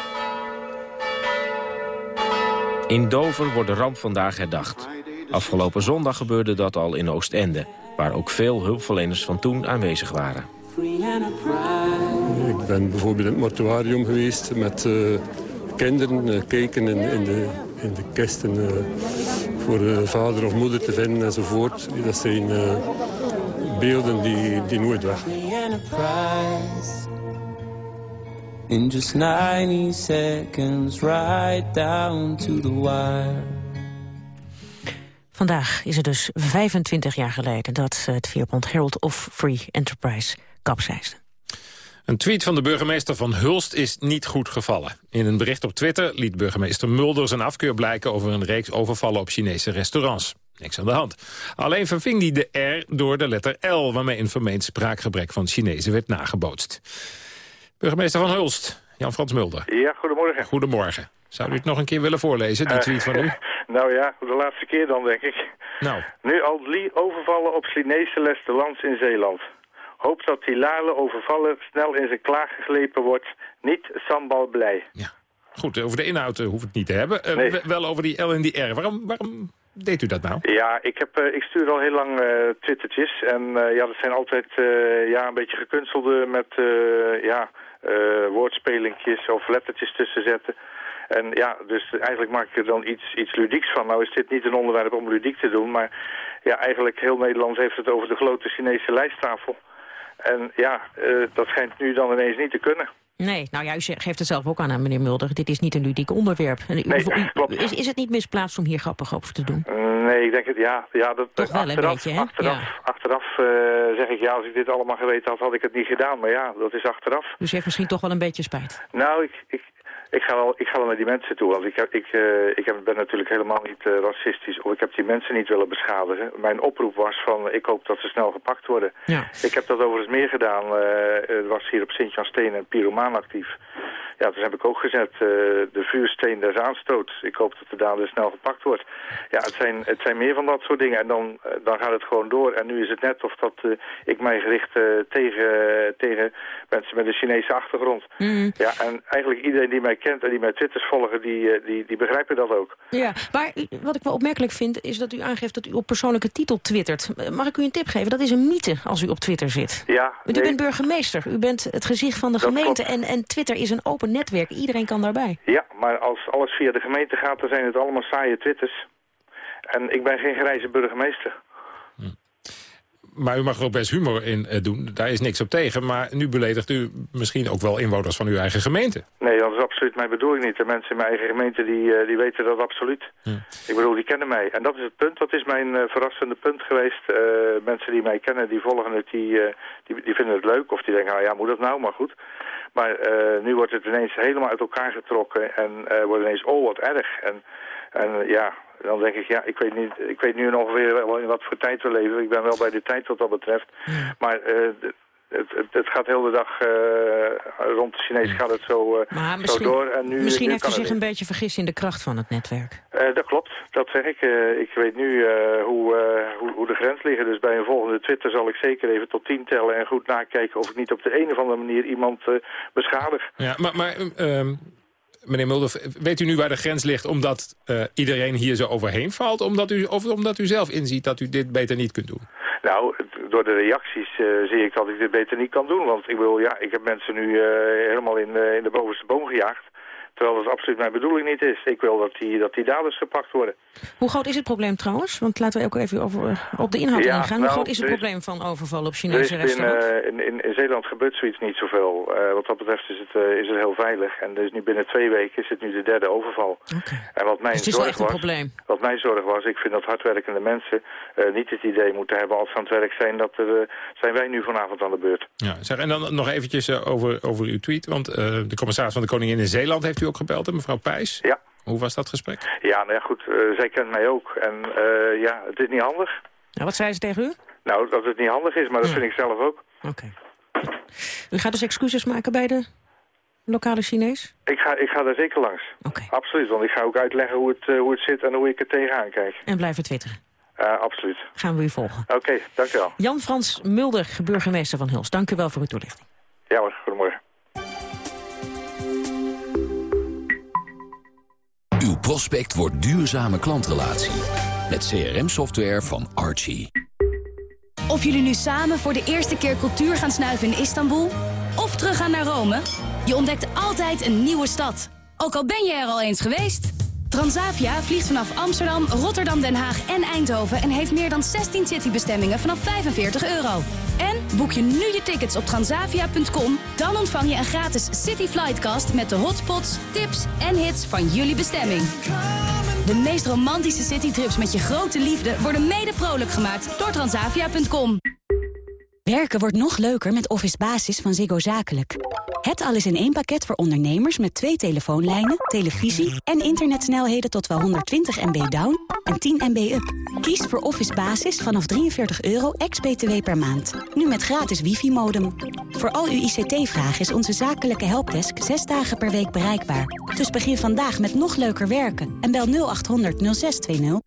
In Dover wordt de ramp vandaag herdacht. Afgelopen zondag gebeurde dat al in Oostende... waar ook veel hulpverleners van toen aanwezig waren. Ik ben bijvoorbeeld in het mortuarium geweest met uh, kinderen, uh, kijken in, in, de, in de kisten uh, voor vader of moeder te vinden enzovoort. Dat zijn beelden die, die nooit weg. In just 90 seconds, right down to the wire. Vandaag is het dus 25 jaar geleden dat het Veerbond Herald of Free Enterprise kapseisde. Een tweet van de burgemeester van Hulst is niet goed gevallen. In een bericht op Twitter liet burgemeester Mulder zijn afkeur blijken... over een reeks overvallen op Chinese restaurants. Niks aan de hand. Alleen verving hij de R door de letter L... waarmee een vermeend spraakgebrek van Chinezen werd nagebootst. Burgemeester van Hulst, Jan-Frans Mulder. Ja, goedemorgen. Goedemorgen. Zou u het nog een keer willen voorlezen, die tweet van u? nou ja, de laatste keer dan, denk ik. Nou. Nu al drie overvallen op Chinese restaurants in Zeeland. Hoop dat die Lale overvallen snel in zijn klaag geglepen wordt. Niet sambal blij. Ja. Goed, over de inhoud uh, hoeft het niet te hebben. Uh, Wel over die L en die R. Waarom, waarom deed u dat nou? Ja, ik, heb, uh, ik stuur al heel lang twittertjes. En ja, dat zijn altijd ja, een beetje gekunstelde met ja, woordspelingjes of lettertjes tussen zetten. En ja, dus eigenlijk maak ik er dan iets, iets ludieks van. Nou is dit niet een onderwerp om ludiek te doen, maar ja, eigenlijk heel Nederland heeft het over de grote Chinese lijsttafel. En ja, dat schijnt nu dan ineens niet te kunnen. Nee, nou ja, u geeft het zelf ook aan, aan meneer Mulder. Dit is niet een ludiek onderwerp. U, nee. Is, is het niet misplaatst om hier grappig over te doen? nee, ik denk het, ja. ja dat, Toch wel achteraf, een beetje, hè? Achteraf, ja. achteraf uh, zeg ik, ja, als ik dit allemaal geweten had, had ik het niet gedaan. Maar ja, dat is achteraf. Dus u heeft misschien toch wel een beetje spijt? Nou, ik, ik, ik ga, wel, ik ga wel naar die mensen toe, want ik, heb, ik, uh, ik heb, ben natuurlijk helemaal niet uh, racistisch. Of ik heb die mensen niet willen beschadigen. Mijn oproep was van, ik hoop dat ze snel gepakt worden. Ja. Ik heb dat overigens meer gedaan. Uh, er was hier op Sint-Jan Steen een pyromaan actief. Ja, dus heb ik ook gezet, de vuursteen des aanstoot. Ik hoop dat de dader snel gepakt wordt. Ja, het zijn, het zijn meer van dat soort dingen. En dan, dan gaat het gewoon door. En nu is het net of dat ik mij gericht tegen, tegen mensen met een Chinese achtergrond. Mm. Ja, en eigenlijk iedereen die mij kent en die mijn twitters volgen, die, die, die begrijpen dat ook. Ja, maar wat ik wel opmerkelijk vind, is dat u aangeeft dat u op persoonlijke titel twittert. Mag ik u een tip geven? Dat is een mythe als u op Twitter zit. Ja. Want u bent burgemeester, u bent het gezicht van de gemeente en, en Twitter is een open netwerk. Iedereen kan daarbij. Ja, maar als alles via de gemeente gaat, dan zijn het allemaal saaie twitters. En ik ben geen grijze burgemeester. Maar u mag er ook best humor in uh, doen. Daar is niks op tegen. Maar nu beledigt u misschien ook wel inwoners van uw eigen gemeente. Nee, dat is absoluut mijn bedoeling niet. De mensen in mijn eigen gemeente die, uh, die weten dat absoluut. Hm. Ik bedoel, die kennen mij. En dat is het punt. Dat is mijn uh, verrassende punt geweest. mensen die mij kennen, die volgen het, die, die, die, vinden het leuk. Of die denken, nou ja, moet dat nou? Maar goed. Maar nu wordt het ineens helemaal uit elkaar getrokken. En wordt ineens, oh wat erg. En, en ja, dan denk ik, ja, ik weet, niet, ik weet nu ongeveer wel in wat voor tijd we leven. Ik ben wel bij de tijd wat dat betreft. Maar uh, het, het, het, gaat heel de dag uh, rond de Chinees gaat het zo, uh, zo door. En nu, misschien nu heeft u zich een beetje vergist in de kracht van het netwerk. dat klopt, dat zeg ik. ik weet nu hoe, hoe, hoe de grens liggen. Dus bij een volgende Twitter zal ik zeker even tot tien tellen... en goed nakijken of ik niet op de een of andere manier iemand beschadig. Ja, maar... maar um meneer Mulder, weet u nu waar de grens ligt omdat uh, iedereen hier zo overheen valt? Omdat u, of omdat u zelf inziet dat u dit beter niet kunt doen? Nou, door de reacties uh, zie ik dat ik dit beter niet kan doen. Want ik wil, ja, ik heb mensen nu uh, helemaal in, in de bovenste boom gejaagd. Terwijl dat absoluut mijn bedoeling niet is. Ik wil dat die, dat die daders gepakt worden. Hoe groot is het probleem trouwens? Want laten we ook even over, op de inhoud ja, ingaan. Hoe nou, groot is het is, probleem van overval op Chinese in, restaurants? uh, in, in, in, Zeeland gebeurt zoiets niet zoveel. Uh, wat dat betreft is het, uh, is het heel veilig. En dus nu binnen twee weken is het nu de derde overval. Okay. En wat mijn dus het is zorg echt een was, probleem. Wat mijn zorg was, ik vind dat hardwerkende mensen niet het idee moeten hebben als ze aan het werk zijn. Dat er, zijn wij nu vanavond aan de beurt. Ja, zeg, en dan nog eventjes over, over uw tweet. Want de commissaris van de Koningin in Zeeland heeft u ook gebeld, hè, mevrouw Pijs. Ja. Hoe was dat gesprek? Ja, nou ja, goed. Uh, zij kent mij ook. En uh, ja, het is niet handig. Nou, wat zei ze tegen u? Nou, dat het niet handig is, maar dat ja. vind ik zelf ook. Oké. Okay. U gaat dus excuses maken bij de lokale Chinees? Ik ga, ik ga daar zeker langs. Okay. Absoluut, want ik ga ook uitleggen hoe het, uh, hoe het zit en hoe ik er tegenaan kijk. En blijven twitteren? absoluut. Gaan we u volgen. Oké, okay, dank u wel. Jan-Frans Mulder, burgemeester van Huls. Dank u wel voor uw toelichting. Ja hoor, goedemorgen. Prospect wordt duurzame klantrelatie. Met CRM-software van Archie. Of jullie nu samen voor de eerste keer cultuur gaan snuiven in Istanbul... of teruggaan naar Rome, je ontdekt altijd een nieuwe stad. Ook al ben je er al eens geweest. Transavia vliegt vanaf Amsterdam, Rotterdam, Den Haag en Eindhoven... en heeft meer dan 16 citybestemmingen vanaf 45 euro. En boek je nu je tickets op transavia.com... dan ontvang je een gratis City Flightcast met de hotspots, tips en hits van jullie bestemming. De meest romantische citytrips met je grote liefde... worden mede vrolijk gemaakt door transavia.com. Werken wordt nog leuker met Office Basis van Ziggo Zakelijk. Het alles in één pakket voor ondernemers met twee telefoonlijnen, televisie... en internetsnelheden tot wel 120 MB down en 10 MB up. Kies voor Office Basis vanaf 43 euro ex-BTW per maand. Nu met gratis wifi-modem. Voor al uw ICT-vragen is onze zakelijke helpdesk 6 dagen per week bereikbaar. Dus begin vandaag met nog leuker werken en bel 0800 0620.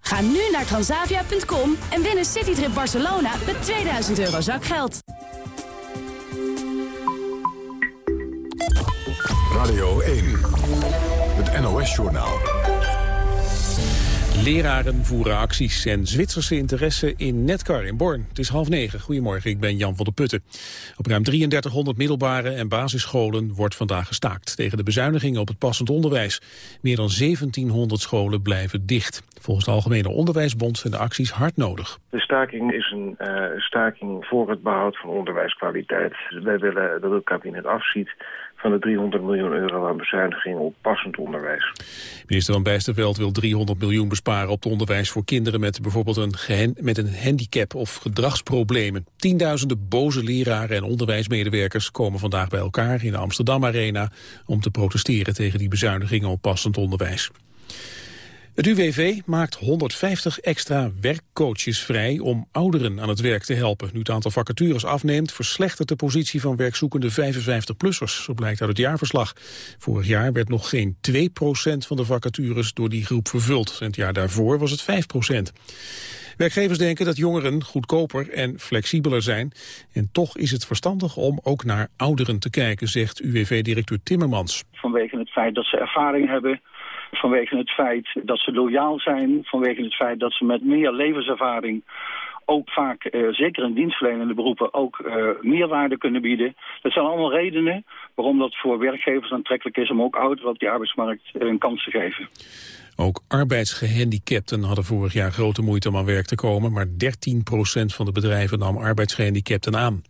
Ga nu naar transavia.com en win een citytrip Barcelona met 2000 euro zakgeld. Radio 1, het NOS-journaal. Leraren voeren acties en Zwitserse interesse in Netcar in Born. Het is half negen. Goedemorgen, ik ben Jan van der Putten. Op ruim 3300 middelbare en basisscholen wordt vandaag gestaakt... tegen de bezuinigingen op het passend onderwijs. Meer dan 1700 scholen blijven dicht. Volgens de Algemene Onderwijsbond zijn de acties hard nodig. De staking is een uh, staking voor het behoud van onderwijskwaliteit. Wij willen dat het kabinet afziet van de 300 miljoen euro aan bezuinigingen op passend onderwijs. Minister Van Bijsterveld wil 300 miljoen besparen op het onderwijs voor kinderen met bijvoorbeeld een, met een handicap of gedragsproblemen. Tienduizenden boze leraren en onderwijsmedewerkers komen vandaag bij elkaar in de Amsterdam Arena om te protesteren tegen die bezuinigingen op passend onderwijs. Het UWV maakt 150 extra werkcoaches vrij om ouderen aan het werk te helpen. Nu het aantal vacatures afneemt, verslechtert de positie van werkzoekende 55-plussers. Zo blijkt uit het jaarverslag. Vorig jaar werd nog geen 2% van de vacatures door die groep vervuld. En het jaar daarvoor was het 5%. Werkgevers denken dat jongeren goedkoper en flexibeler zijn. En toch is het verstandig om ook naar ouderen te kijken, zegt UWV-directeur Timmermans. Vanwege het feit dat ze ervaring hebben vanwege het feit dat ze loyaal zijn, vanwege het feit dat ze met meer levenservaring ook vaak, uh, zeker in dienstverlenende beroepen, ook uh, meerwaarde kunnen bieden. Dat zijn allemaal redenen waarom dat voor werkgevers aantrekkelijk is om ook ouderen op die arbeidsmarkt uh, een kans te geven. Ook arbeidsgehandicapten hadden vorig jaar grote moeite om aan werk te komen, maar 13% van de bedrijven nam arbeidsgehandicapten aan.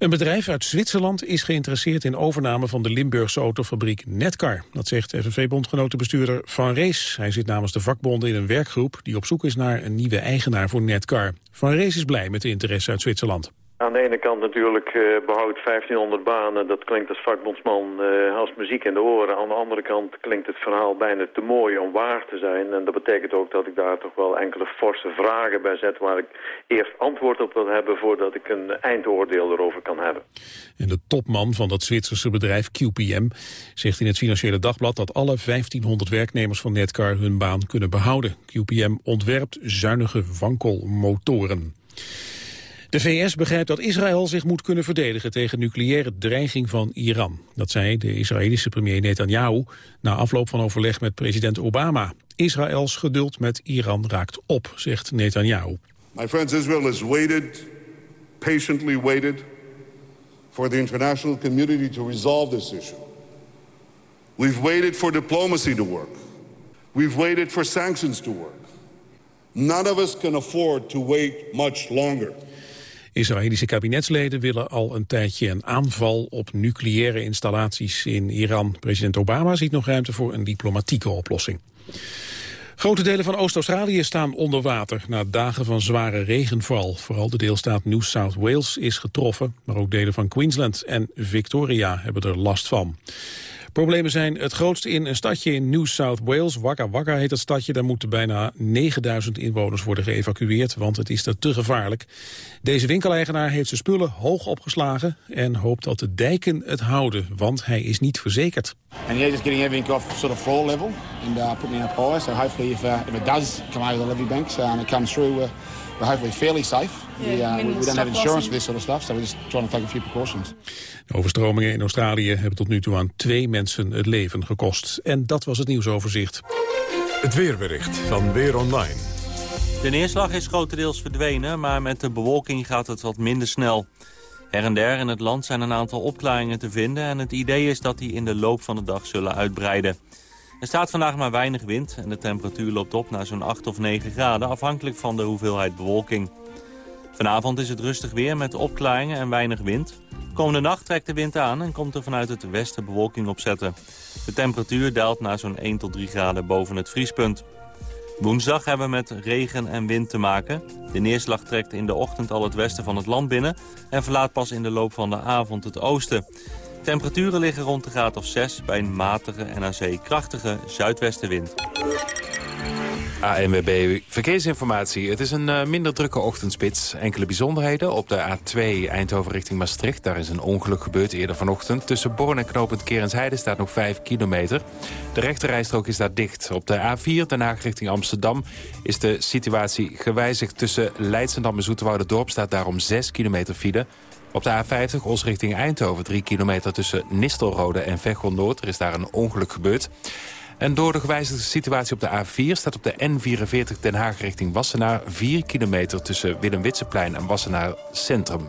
Een bedrijf uit Zwitserland is geïnteresseerd in overname van de Limburgse autofabriek Netcar. Dat zegt FNV-bondgenotenbestuurder Van Rees. Hij zit namens de vakbonden in een werkgroep die op zoek is naar een nieuwe eigenaar voor Netcar. Van Rees is blij met de interesse uit Zwitserland. Aan de ene kant natuurlijk uh, behoud 1500 banen. Dat klinkt als vakbondsman uh, als muziek in de oren. Aan de andere kant klinkt het verhaal bijna te mooi om waar te zijn. En dat betekent ook dat ik daar toch wel enkele forse vragen bij zet... waar ik eerst antwoord op wil hebben voordat ik een eindoordeel erover kan hebben. En de topman van dat Zwitserse bedrijf QPM zegt in het Financiële Dagblad... dat alle 1500 werknemers van Netcar hun baan kunnen behouden. QPM ontwerpt zuinige wankelmotoren. De VS begrijpt dat Israël zich moet kunnen verdedigen tegen nucleaire dreiging van Iran. Dat zei de Israëlische premier Netanyahu na afloop van overleg met president Obama. Israëls geduld met Iran raakt op, zegt Netanyahu. My friends, Israel has waited, patiently waited for the international community to resolve this issue. We've waited for diplomacy to work. We've waited for sanctions to work. None of us can afford to wait much longer. Israëlische kabinetsleden willen al een tijdje een aanval op nucleaire installaties in Iran. President Obama ziet nog ruimte voor een diplomatieke oplossing. Grote delen van Oost-Australië staan onder water na dagen van zware regenval. Vooral de deelstaat New South Wales is getroffen, maar ook delen van Queensland en Victoria hebben er last van. Problemen zijn het grootste in een stadje in New South Wales. Waka Waka heet dat stadje. Daar moeten bijna 9000 inwoners worden geëvacueerd, want het is er te gevaarlijk. Deze winkeleigenaar heeft zijn spullen hoog opgeslagen en hoopt dat de dijken het houden, want hij is niet verzekerd. And yeah, just getting everything off sort of floor level and uh, putting in a pile. So hopefully if, uh, if it does come over the levee banks and it comes through, uh, we're hopefully fairly safe. Yeah, we, uh, we don't have insurance for this sort of stuff, so we're just trying to take a few precautions. De overstromingen in Australië hebben tot nu toe aan twee mensen het leven gekost. En dat was het nieuwsoverzicht. Het weerbericht van Weer Online. De neerslag is grotendeels verdwenen, maar met de bewolking gaat het wat minder snel. Her en der in het land zijn een aantal opklaringen te vinden... en het idee is dat die in de loop van de dag zullen uitbreiden. Er staat vandaag maar weinig wind en de temperatuur loopt op naar zo'n 8 of 9 graden... afhankelijk van de hoeveelheid bewolking. Vanavond is het rustig weer met opklaringen en weinig wind. Komende nacht trekt de wind aan en komt er vanuit het westen bewolking opzetten. De temperatuur daalt naar zo'n 1 tot 3 graden boven het vriespunt. Woensdag hebben we met regen en wind te maken. De neerslag trekt in de ochtend al het westen van het land binnen... en verlaat pas in de loop van de avond het oosten. Temperaturen liggen rond de graad of 6 bij een matige en aan zee krachtige zuidwestenwind. ANWB Verkeersinformatie. Het is een uh, minder drukke ochtendspits. Enkele bijzonderheden. Op de A2 Eindhoven richting Maastricht. Daar is een ongeluk gebeurd eerder vanochtend. Tussen Born en Knopend Kerensheide staat nog 5 kilometer. De rechterrijstrook is daar dicht. Op de A4 Den Haag richting Amsterdam is de situatie gewijzigd. Tussen Leidsendam en Dorp staat daarom 6 kilometer file. Op de A50 Os richting Eindhoven 3 kilometer tussen Nistelrode en Veghel Noord. Er is daar een ongeluk gebeurd. En door de gewijzigde situatie op de A4 staat op de N44 Den Haag richting Wassenaar... 4 kilometer tussen Willem-Witseplein en Wassenaar Centrum.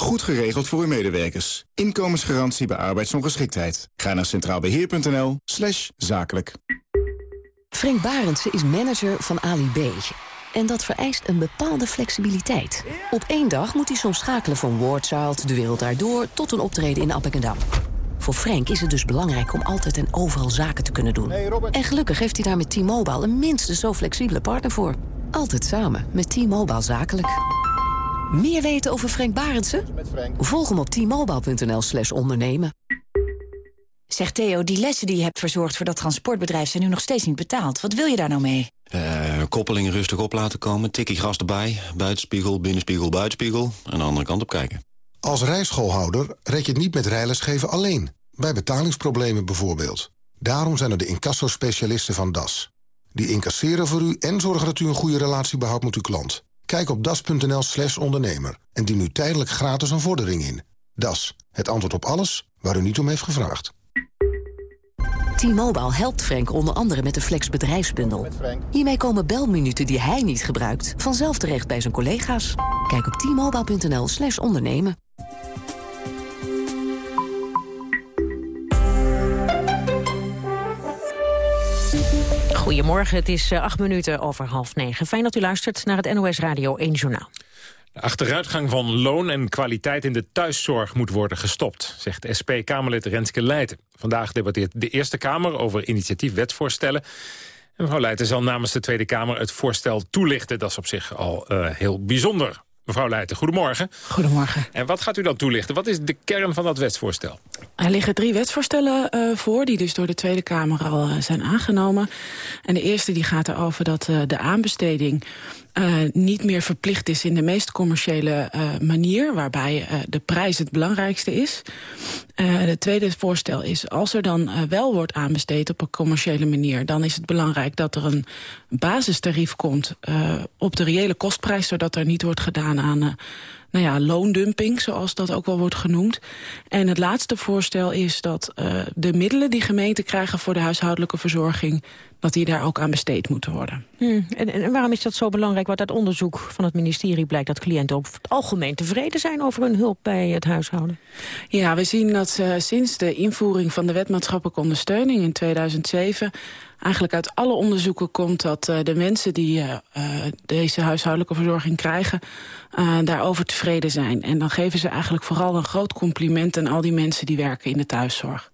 Goed geregeld voor uw medewerkers. Inkomensgarantie bij arbeidsongeschiktheid. Ga naar centraalbeheer.nl slash zakelijk. Frank Barendse is manager van Ali B. En dat vereist een bepaalde flexibiliteit. Op één dag moet hij soms schakelen van Wardchild, De Wereld Daardoor... tot een optreden in Appingedam. Voor Frank is het dus belangrijk om altijd en overal zaken te kunnen doen. En gelukkig heeft hij daar met T-Mobile een minstens zo flexibele partner voor. Altijd samen met T-Mobile Zakelijk. Meer weten over Frank Barendse? Volg hem op t-mobile.nl slash ondernemen. Zeg Theo, die lessen die je hebt verzorgd voor dat transportbedrijf... zijn nu nog steeds niet betaald. Wat wil je daar nou mee? Uh, koppelingen rustig op laten komen, tikkie gras erbij... buitenspiegel, binnenspiegel, buitenspiegel... en de andere kant op kijken. Als rijschoolhouder red je het niet met rijlesgeven alleen. Bij betalingsproblemen bijvoorbeeld. Daarom zijn er de incassospecialisten van DAS. Die incasseren voor u en zorgen dat u een goede relatie behoudt met uw klant. Kijk op das.nl slash ondernemer en dien nu tijdelijk gratis een vordering in. Das, het antwoord op alles waar u niet om heeft gevraagd. T-Mobile helpt Frank onder andere met de Flex bedrijfsbundel. Hiermee komen belminuten die hij niet gebruikt... vanzelf terecht bij zijn collega's. Kijk op t-mobile.nl slash ondernemen. Goedemorgen, het is eh, acht minuten over half negen. Fijn dat u luistert naar het NOS Radio 1 Journaal. De achteruitgang van loon en kwaliteit in de thuiszorg moet worden gestopt, zegt SP-Kamerlid Renske Leijten. Vandaag debatteert de Eerste Kamer over initiatief wetsvoorstellen. En mevrouw Leijten zal namens de Tweede Kamer het voorstel toelichten. Dat is op zich al uh, heel bijzonder. Mevrouw Leijten, goedemorgen. Goedemorgen. En wat gaat u dan toelichten? Wat is de kern van dat wetsvoorstel? Er liggen drie wetsvoorstellen uh, voor, die dus door de Tweede Kamer al uh, zijn aangenomen. En de eerste die gaat erover dat uh, de aanbesteding uh, niet meer verplicht is in de meest commerciële uh, manier... waarbij uh, de prijs het belangrijkste is. het tweede voorstel is, als er dan wel wordt aanbesteed op een commerciële manier... dan is het belangrijk dat er een basistarief komt op de reële kostprijs... zodat er niet wordt gedaan aan nou ja, loondumping, zoals dat ook wel wordt genoemd. En het laatste voorstel is dat uh, de middelen die gemeenten krijgen... voor de huishoudelijke verzorging, dat die daar ook aan besteed moeten worden. Hmm. En, en, waarom is dat zo belangrijk? Want uit onderzoek van het ministerie blijkt dat cliënten over het algemeen tevreden zijn over hun hulp bij het huishouden. Ja, we zien dat uh, sinds de invoering van de wet maatschappelijke ondersteuning in 2007 eigenlijk uit alle onderzoeken komt dat uh, de mensen die uh, deze huishoudelijke verzorging krijgen... Uh, daarover tevreden zijn. En dan geven ze eigenlijk vooral een groot compliment aan al die mensen die werken in de thuiszorg.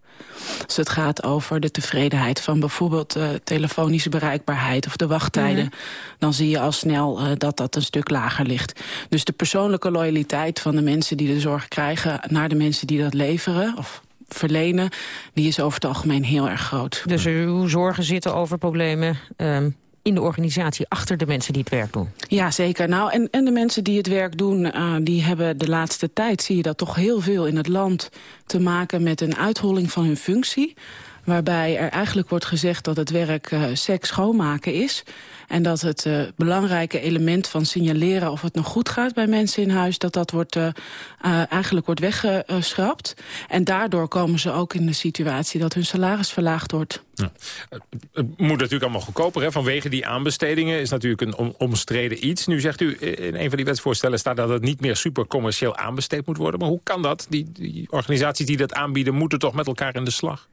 Als het gaat over de tevredenheid van bijvoorbeeld uh, telefonische bereikbaarheid of de wachttijden, mm -hmm. dan zie je al snel uh, dat dat een stuk lager ligt. Dus de persoonlijke loyaliteit van de mensen die de zorg krijgen naar de mensen die dat leveren, of verlenen... die is over het algemeen heel erg groot. Dus uw zorgen zitten over problemen... Ehm, in de organisatie achter de mensen die het werk doen. Ja, zeker. Nou, en, en de mensen die het werk doen, uh, die hebben de laatste tijd... zie je dat toch heel veel in het land te maken met een uitholling van hun functie waarbij er eigenlijk wordt gezegd dat het werk uh, seks schoonmaken is. En dat het uh, belangrijke element van signaleren of het nog goed gaat bij mensen in huis... dat dat wordt, uh, eigenlijk wordt weggeschrapt. En daardoor komen ze ook in de situatie dat hun salaris verlaagd wordt. Ja. Het moet natuurlijk allemaal goedkoper. Hè? Vanwege die aanbestedingen is natuurlijk een om, omstreden iets. Nu zegt u in een van die wetsvoorstellen staat dat het niet meer super commercieel aanbesteed moet worden. Maar hoe kan dat? Die, die organisaties die dat aanbieden moeten toch met elkaar in de slag?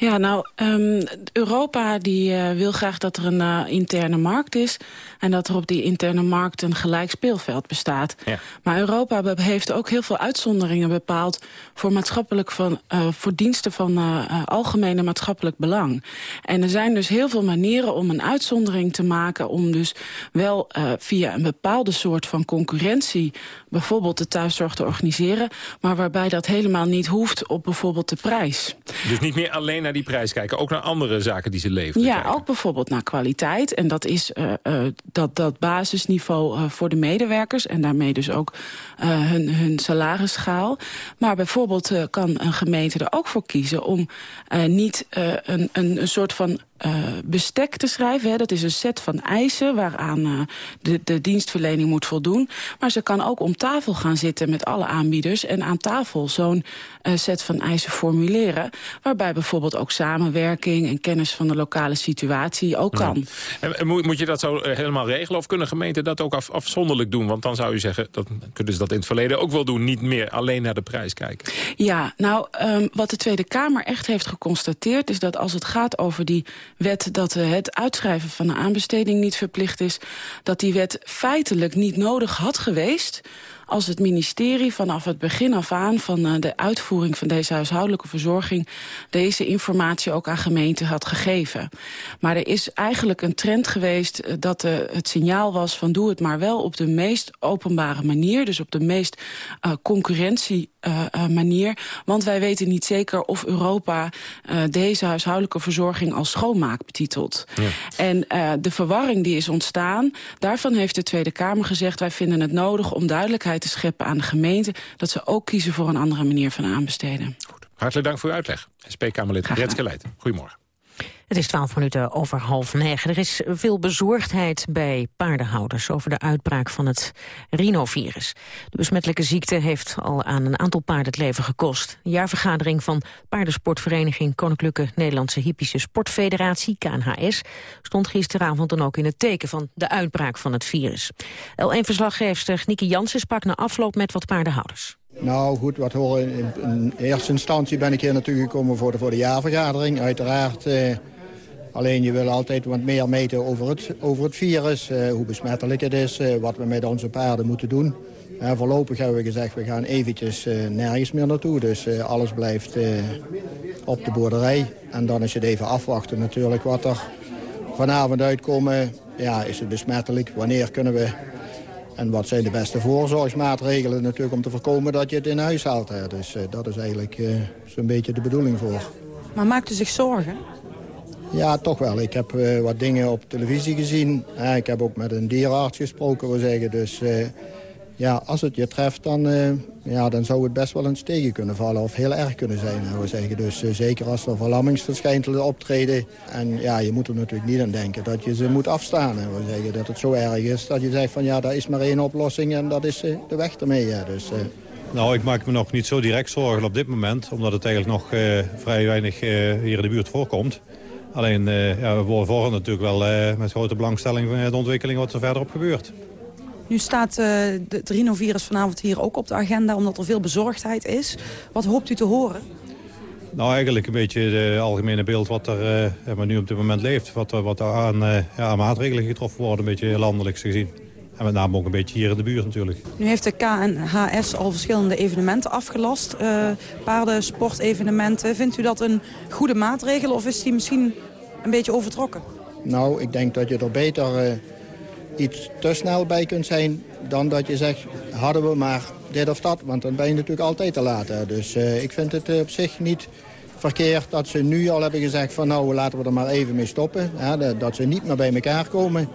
Ja, nou, um, Europa die, uh, wil graag dat er een uh, interne markt is... en dat er op die interne markt een gelijk speelveld bestaat. Ja. Maar Europa heeft ook heel veel uitzonderingen bepaald... voor, maatschappelijk van, uh, voor diensten van algemene maatschappelijk belang. En er zijn dus heel veel manieren om een uitzondering te maken... om dus wel via een bepaalde soort van concurrentie... bijvoorbeeld de thuiszorg te organiseren... maar waarbij dat helemaal niet hoeft op bijvoorbeeld de prijs. Dus niet meer alleen naar die prijs kijken, ook naar andere zaken die ze leveren? Ja, ook bijvoorbeeld naar kwaliteit. En dat is uh, uh, dat, dat basisniveau uh, voor de medewerkers... en daarmee dus ook hun, hun salarisschaal. Maar bijvoorbeeld kan een gemeente er ook voor kiezen... om niet een, een, een soort van uh, bestek te schrijven. Hè. Dat is een set van eisen waaraan uh, de, de dienstverlening moet voldoen. Maar ze kan ook om tafel gaan zitten met alle aanbieders... en aan tafel zo'n uh, set van eisen formuleren... waarbij bijvoorbeeld ook samenwerking en kennis van de lokale situatie ook kan. Ja. En, moet, moet je dat zo helemaal regelen of kunnen gemeenten dat ook af, afzonderlijk doen? Want dan zou je zeggen, dat kunnen ze dat in het verleden ook wel doen... niet meer alleen naar de prijs kijken. Ja, nou, um, wat de Tweede Kamer echt heeft geconstateerd... is dat als het gaat over die wet dat het uitschrijven van een aanbesteding niet verplicht is... dat die wet feitelijk niet nodig had geweest als het ministerie vanaf het begin af aan... van uh, de uitvoering van deze huishoudelijke verzorging... deze informatie ook aan gemeenten had gegeven. Maar er is eigenlijk een trend geweest uh, dat uh, het signaal was... van doe het maar wel op de meest openbare manier. Dus op de meest concurrentie manier. Want wij weten niet zeker of Europa deze huishoudelijke verzorging als schoonmaak betitelt. Ja. En de verwarring die is ontstaan, daarvan heeft de Tweede Kamer gezegd... wij vinden het nodig om duidelijkheid te scheppen aan de gemeente... dat ze ook kiezen voor een andere manier van aanbesteden. Goed. Hartelijk dank voor uw uitleg. SP-Kamerlid Retske Leijt. Goedemorgen. Het is twaalf minuten over half negen. Er is veel bezorgdheid bij paardenhouders over de uitbraak van het rhinovirus. De besmettelijke ziekte heeft al aan een aantal paarden het leven gekost. De jaarvergadering van paardensportvereniging Koninklijke Nederlandse Hippische Sportfederatie, KNHS, stond gisteravond dan ook in het teken van de uitbraak van het virus. L1-verslaggeefster Niki Jansen sprak na afloop met wat paardenhouders. Nou goed, wat horen in, eerste instantie ben ik hier natuurlijk gekomen voor de, voor de jaarvergadering. Uiteraard... Eh, Alleen je wil altijd wat meer meten over het, over het virus, uh, hoe besmettelijk het is, uh, wat we met onze paarden moeten doen. Uh, voorlopig hebben we gezegd, we gaan eventjes nergens meer naartoe. Dus alles blijft op de boerderij. En dan is het even afwachten natuurlijk wat er vanavond uitkomen. Ja, is het besmettelijk? Wanneer kunnen we... En wat zijn de beste voorzorgsmaatregelen natuurlijk om te voorkomen dat je het in huis haalt. Hè. Dus dat is eigenlijk zo'n beetje de bedoeling voor. Maar maakt u zich zorgen? Ja, toch wel. Ik heb uh, wat dingen op televisie gezien. Ik heb ook met een dierenarts gesproken, wil zeggen. Dus ja, als het je treft, dan, ja, dan zou het best wel eens tegen kunnen vallen. Of heel erg kunnen zijn, wil zeggen. Dus zeker als er verlammingsverschijnselen optreden. En ja, je moet er natuurlijk niet aan denken dat je ze moet afstaan. Wil zeggen. Dat het zo erg is dat je zegt van ja, daar is maar één oplossing en dat is de weg ermee. Dus, nou, ik maak me nog niet zo direct zorgen op dit moment. Omdat het eigenlijk nog vrij weinig hier in de buurt voorkomt. Alleen, ja, we volgen natuurlijk wel met grote belangstelling de ontwikkeling wat er verderop gebeurt. Nu staat uh, het rhinovirus vanavond hier ook op de agenda omdat er veel bezorgdheid is. Wat hoopt u te horen? Nou, eigenlijk een beetje het algemene beeld wat er uh, nu op dit moment leeft. Wat, wat er aan, uh, ja, maatregelen getroffen worden, een beetje landelijk gezien. En met name ook een beetje hier in de buurt natuurlijk. Nu heeft de KNHS al verschillende evenementen afgelast. Uh, paardensportevenementen. Vindt u dat een goede maatregel of is die misschien een beetje overtrokken? Nou, ik denk dat je er beter uh, iets te snel bij kunt zijn... dan dat je zegt, hadden we maar dit of dat. Want dan ben je natuurlijk altijd te laat. Dus uh, ik vind het op zich niet verkeerd dat ze nu al hebben gezegd... van nou, laten we er maar even mee stoppen. Hè, dat ze niet meer bij elkaar komen.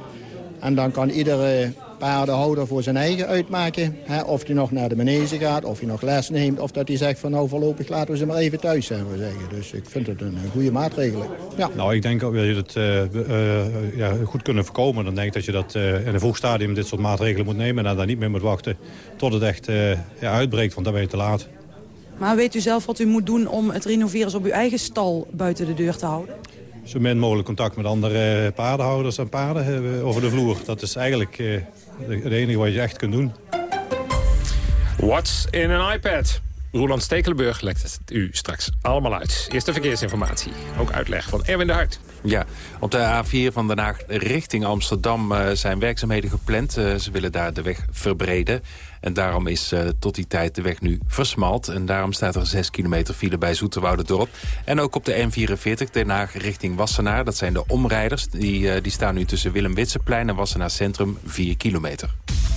En dan kan iedere paardenhouder voor zijn eigen uitmaken. Hè, of hij nog naar de manege gaat, of hij nog les neemt... of dat hij zegt van nou voorlopig laten we ze maar even thuis, zijn we zeggen. Dus ik vind het een, goede maatregel. Ja. Nou, ik denk ook wil je het uh, uh, ja, goed kunnen voorkomen... dan denk ik dat je dat uh, in een vroeg stadium dit soort maatregelen moet nemen... en dan niet meer moet wachten tot het echt ja, uitbreekt, want dan ben je te laat. Maar weet u zelf wat u moet doen om het renoveren op uw eigen stal buiten de deur te houden? Zo min mogelijk contact met andere paardenhouders en paarden over de vloer. Dat is eigenlijk het enige wat je echt kunt doen. What's in an iPad? Roland Stekelenburg legt het u straks allemaal uit. Eerste verkeersinformatie. Ook uitleg van Erwin de Hart. Ja, op de A4 van Den Haag richting Amsterdam uh, zijn werkzaamheden gepland. Uh, ze willen daar de weg verbreden. En daarom is uh, tot die tijd de weg nu versmalt. En daarom staat er 6 kilometer file bij Dorp. En ook op de N44 Den Haag richting Wassenaar. Dat zijn de omrijders. Die, die staan nu tussen Willem-Witseplein en Wassenaar Centrum 4 kilometer.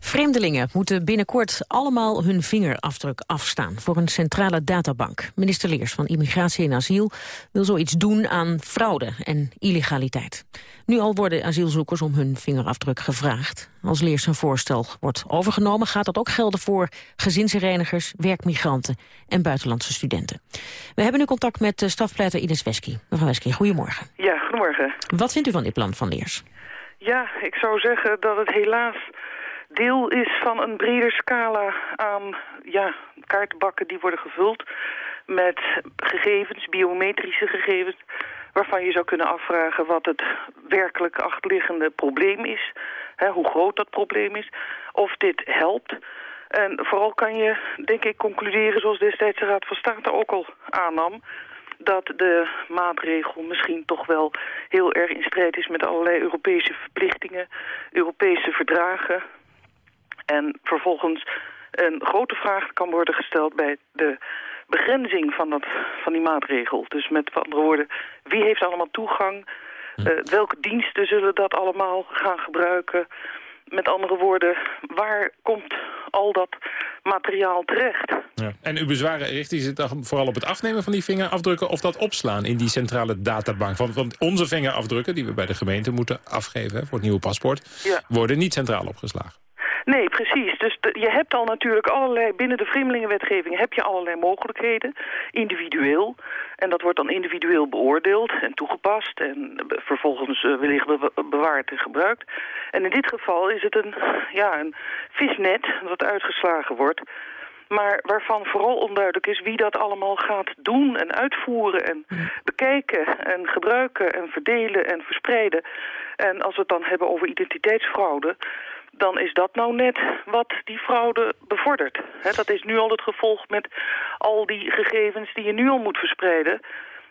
Vreemdelingen moeten binnenkort allemaal hun vingerafdruk afstaan voor een centrale databank. Minister Leers van Immigratie en Asiel wil zoiets doen aan fraude en illegaliteit. Nu al worden asielzoekers om hun vingerafdruk gevraagd. Als Leers zijn voorstel wordt overgenomen gaat dat ook gelden voor gezinsherenigers, werkmigranten en buitenlandse studenten. We hebben nu contact met stafpleiter Ines Wesky. Mevrouw Wesky, goedemorgen. Ja, goedemorgen. Wat vindt u van dit plan van Leers? Ja, ik zou zeggen dat het helaas deel is van een breder scala aan ja, kaartenbakken die worden gevuld met gegevens, biometrische gegevens, waarvan je zou kunnen afvragen wat het werkelijk achterliggende probleem is, hè, hoe groot dat probleem is, of dit helpt. En vooral kan je, denk ik, concluderen zoals destijds de Raad van State ook al aannam, dat de maatregel misschien toch wel heel erg in strijd is met allerlei Europese verplichtingen, Europese verdragen, en vervolgens een grote vraag kan worden gesteld bij de begrenzing van, dat, van die maatregel. Dus met andere woorden, wie heeft allemaal toegang? Uh, welke diensten zullen dat allemaal gaan gebruiken? Met andere woorden, waar komt al dat materiaal terecht? Ja. En uw bezwaren richten zich dan vooral op het afnemen van die vingerafdrukken... of dat opslaan in die centrale databank? Want, want onze vingerafdrukken, die we bij de gemeente moeten afgeven... voor het nieuwe paspoort, worden niet centraal opgeslagen. Nee, precies. Dus je hebt al natuurlijk allerlei, binnen de vreemdelingenwetgeving heb je allerlei mogelijkheden, individueel. En dat wordt dan individueel beoordeeld en toegepast en vervolgens uh, wellicht bewaard en gebruikt. En in dit geval is het een, ja, een visnet dat uitgeslagen wordt maar waarvan vooral onduidelijk is wie dat allemaal gaat doen en uitvoeren en bekijken en gebruiken en verdelen en verspreiden. En als we het dan hebben over identiteitsfraude, dan is dat nou net wat die fraude bevordert. dat is nu al het gevolg met al die gegevens die je nu al moet verspreiden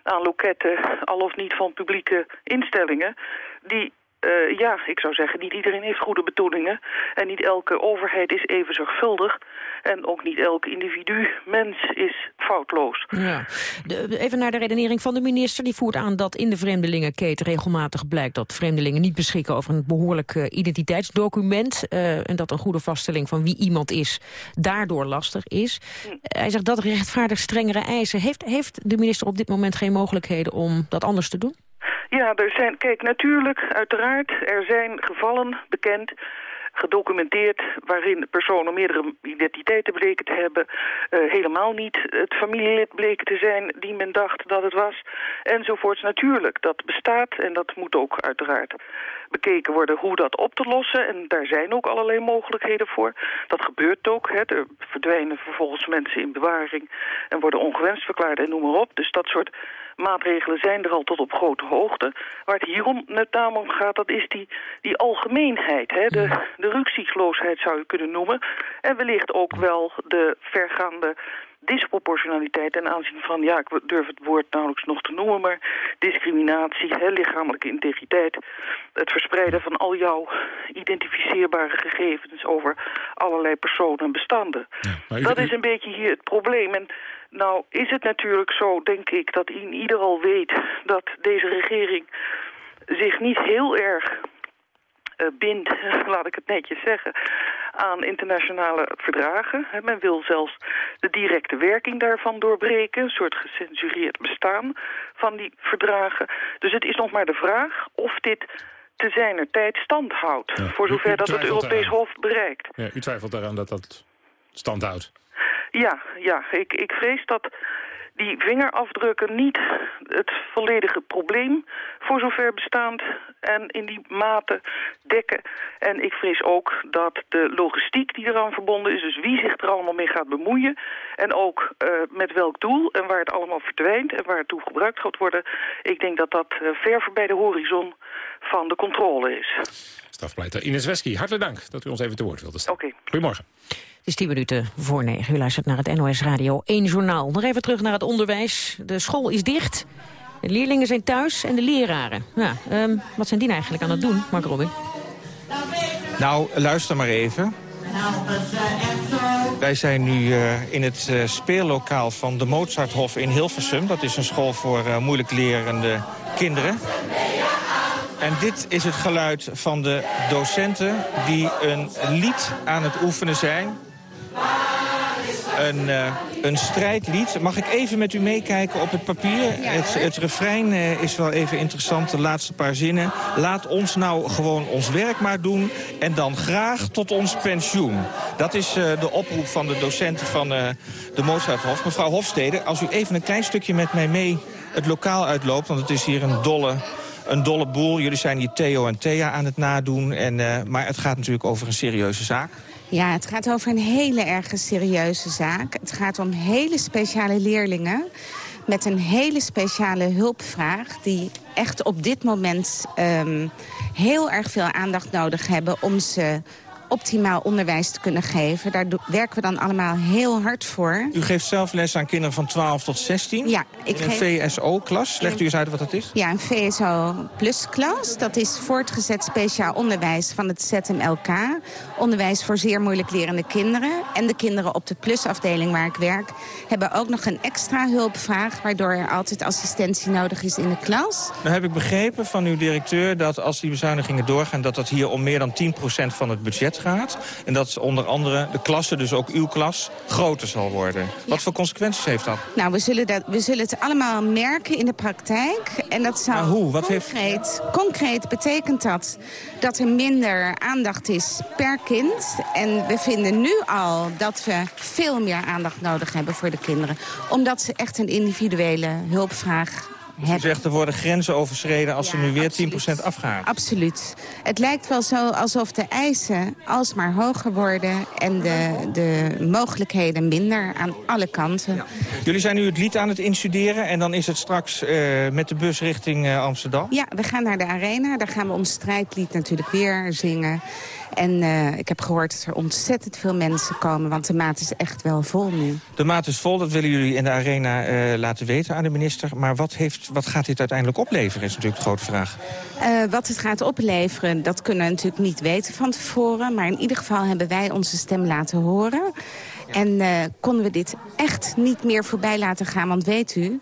aan loketten, al of niet van publieke instellingen, die uh, ja, ik zou zeggen, niet iedereen heeft goede bedoelingen. En niet elke overheid is even zorgvuldig. En ook niet elk individu, mens, is foutloos. Ja. even naar de redenering van de minister. Die voert aan dat in de vreemdelingenketen regelmatig blijkt... dat vreemdelingen niet beschikken over een behoorlijk uh, identiteitsdocument. Uh, en dat een goede vaststelling van wie iemand is daardoor lastig is. Hm. Hij zegt dat rechtvaardig strengere eisen. Heeft, heeft de minister op dit moment geen mogelijkheden om dat anders te doen? Ja, er zijn, kijk, natuurlijk, uiteraard, er zijn gevallen bekend gedocumenteerd waarin personen meerdere identiteiten bleken te hebben, uh, helemaal niet het familielid bleken te zijn die men dacht dat het was, enzovoorts. Natuurlijk, dat bestaat en dat moet ook uiteraard bekeken worden hoe dat op te lossen. En daar zijn ook allerlei mogelijkheden voor. Dat gebeurt ook. Hè. Er verdwijnen vervolgens mensen in bewaring en worden ongewenst verklaard en noem maar op. Dus dat soort maatregelen zijn er al tot op grote hoogte. Waar het hierom met name om gaat, dat is die, die algemeenheid. Hè? De, de zou je kunnen noemen. En wellicht ook wel de vergaande disproportionaliteit ten aanzien van, ja, ik durf het woord nauwelijks nog te noemen, maar discriminatie, hè, lichamelijke integriteit, het verspreiden van al jouw identificeerbare gegevens over allerlei personen en bestanden. dat is een beetje hier het probleem. En nou is het natuurlijk zo, denk ik, dat ieder al weet dat deze regering zich niet heel erg bindt, laat ik het netjes zeggen, aan internationale verdragen. men wil zelfs de directe werking daarvan doorbreken, een soort gecensureerd bestaan van die verdragen. Dus het is nog maar de vraag of dit te zijner tijd stand houdt, voor zover dat het Europees Hof bereikt. Ja, u twijfelt daaraan dat dat stand houdt? Ja, ja ik, ik vrees dat die vingerafdrukken niet het volledige probleem voor zover bestaand en in die mate dekken. En ik vrees ook dat de logistiek die eraan verbonden is, dus wie zich er allemaal mee gaat bemoeien en ook uh, met welk doel en waar het allemaal verdwijnt en waar het toe gebruikt gaat worden, ik denk dat dat uh, ver voorbij de horizon van de controle is. Strafpleiter Ines Wesky, hartelijk dank dat u ons even te woord wilde staan. Oké. Goedemorgen. Het is tien minuten voor negen. U luistert naar het NOS Radio 1 Journaal. Nog even terug naar het onderwijs. De school is dicht. De leerlingen zijn thuis en de leraren. Ja, um, wat zijn die nou eigenlijk aan het doen, Mark Robin? Nou, luister maar even. Wij zijn nu uh, in het uh, speellokaal van de Mozarthof in Hilversum. Dat is een school voor uh, moeilijk lerende kinderen. En dit is het geluid van de docenten die een lied aan het oefenen zijn een, uh, een strijdlied. Mag ik even met u meekijken op het papier? het, het refrein uh, is wel even interessant, de laatste paar zinnen. Laat ons nou gewoon ons werk maar doen en dan graag tot ons pensioen. Dat is uh, de oproep van de docenten van de Mozarthof. Mevrouw Hofstede, als u even een klein stukje met mij mee het lokaal uitloopt... want het is hier een dolle een dolle boel. Jullie zijn hier Theo en Thea aan het nadoen. En, uh, maar het gaat natuurlijk over een serieuze zaak. Ja, het gaat over een hele erg serieuze zaak. Het gaat om hele speciale leerlingen met een hele speciale hulpvraag... die echt op dit moment um, heel erg veel aandacht nodig hebben... om ze optimaal onderwijs te kunnen geven. Daar werken we dan allemaal heel hard voor. U geeft zelf les aan kinderen van 12 tot 16? Ja. Ik in een VSO-klas? Legt u eens uit wat dat is? Ja, een VSO-plus-klas. Dat is voortgezet speciaal onderwijs van het ZMLK. Onderwijs voor zeer moeilijk lerende kinderen. En de kinderen op de plusafdeling waar ik werk... hebben ook nog een extra hulpvraag... waardoor er altijd assistentie nodig is in de klas. Nou heb ik begrepen van uw directeur dat als die bezuinigingen doorgaan... dat dat hier om meer dan 10% van het budget gaat. En dat onder andere de klasse, dus ook uw klas, groter zal worden. Wat voor consequenties heeft dat? Nou, we zullen, dat, we zullen het allemaal merken in de praktijk. En dat zou maar hoe? Wat concreet, heeft... concreet betekent dat dat er minder aandacht is per kind. En we vinden nu al dat we veel meer aandacht nodig hebben voor de kinderen. Omdat ze echt een individuele hulpvraag dus u zegt er worden grenzen overschreden als ja, er nu weer absoluut. 10% afgaan. Absoluut. Het lijkt wel zo alsof de eisen alsmaar hoger worden... en de, de mogelijkheden minder aan alle kanten. Ja. Jullie zijn nu het lied aan het instuderen... en dan is het straks uh, met de bus richting uh, Amsterdam? Ja, we gaan naar de arena. Daar gaan we ons strijdlied natuurlijk weer zingen. En uh, ik heb gehoord dat er ontzettend veel mensen komen, want de maat is echt wel vol nu. De maat is vol, dat willen jullie in de arena uh, laten weten aan de minister. Maar wat, heeft, wat gaat dit uiteindelijk opleveren, is natuurlijk de grote vraag. Uh, wat het gaat opleveren, dat kunnen we natuurlijk niet weten van tevoren. Maar in ieder geval hebben wij onze stem laten horen. En uh, konden we dit echt niet meer voorbij laten gaan. Want weet u,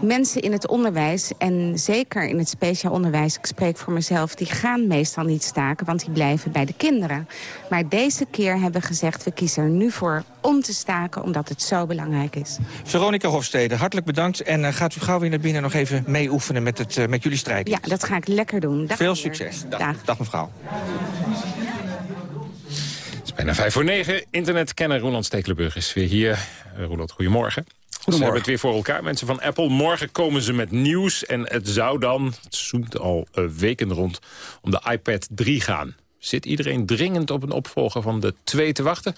mensen in het onderwijs en zeker in het speciaal onderwijs... ik spreek voor mezelf, die gaan meestal niet staken... want die blijven bij de kinderen. Maar deze keer hebben we gezegd, we kiezen er nu voor om te staken... omdat het zo belangrijk is. Veronica Hofstede, hartelijk bedankt. En uh, gaat u gauw weer naar binnen nog even mee oefenen met, het, uh, met jullie strijd. Ja, dat ga ik lekker doen. Dag Veel succes. Dag, Dag. Dag mevrouw. Bijna vijf voor negen. Internetkenner Roland Stekelenburg is weer hier. Uh, Roland, goedemorgen. Ze hebben het weer voor elkaar, mensen van Apple. Morgen komen ze met nieuws en het zou dan, het zoemt al uh, weken rond, om de iPad 3 gaan. Zit iedereen dringend op een opvolger van de 2 te wachten?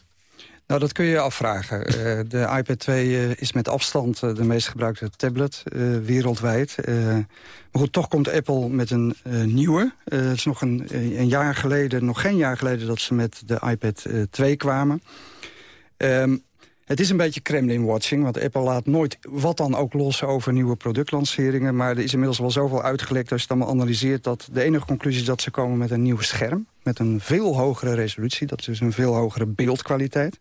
Nou, dat kun je afvragen. Uh, de iPad 2 uh, is met afstand uh, de meest gebruikte tablet wereldwijd. maar goed, toch komt Apple met een nieuwe. het is nog een, een, jaar geleden, nog geen jaar geleden... dat ze met de iPad 2 kwamen. Um, Het is een beetje Kremlin-watching, want Apple laat nooit wat dan ook los over nieuwe productlanceringen. Maar er is inmiddels wel zoveel uitgelekt als je het allemaal analyseert... dat de enige conclusie is dat ze komen met een nieuw scherm. Met een veel hogere resolutie, dat is dus een veel hogere beeldkwaliteit.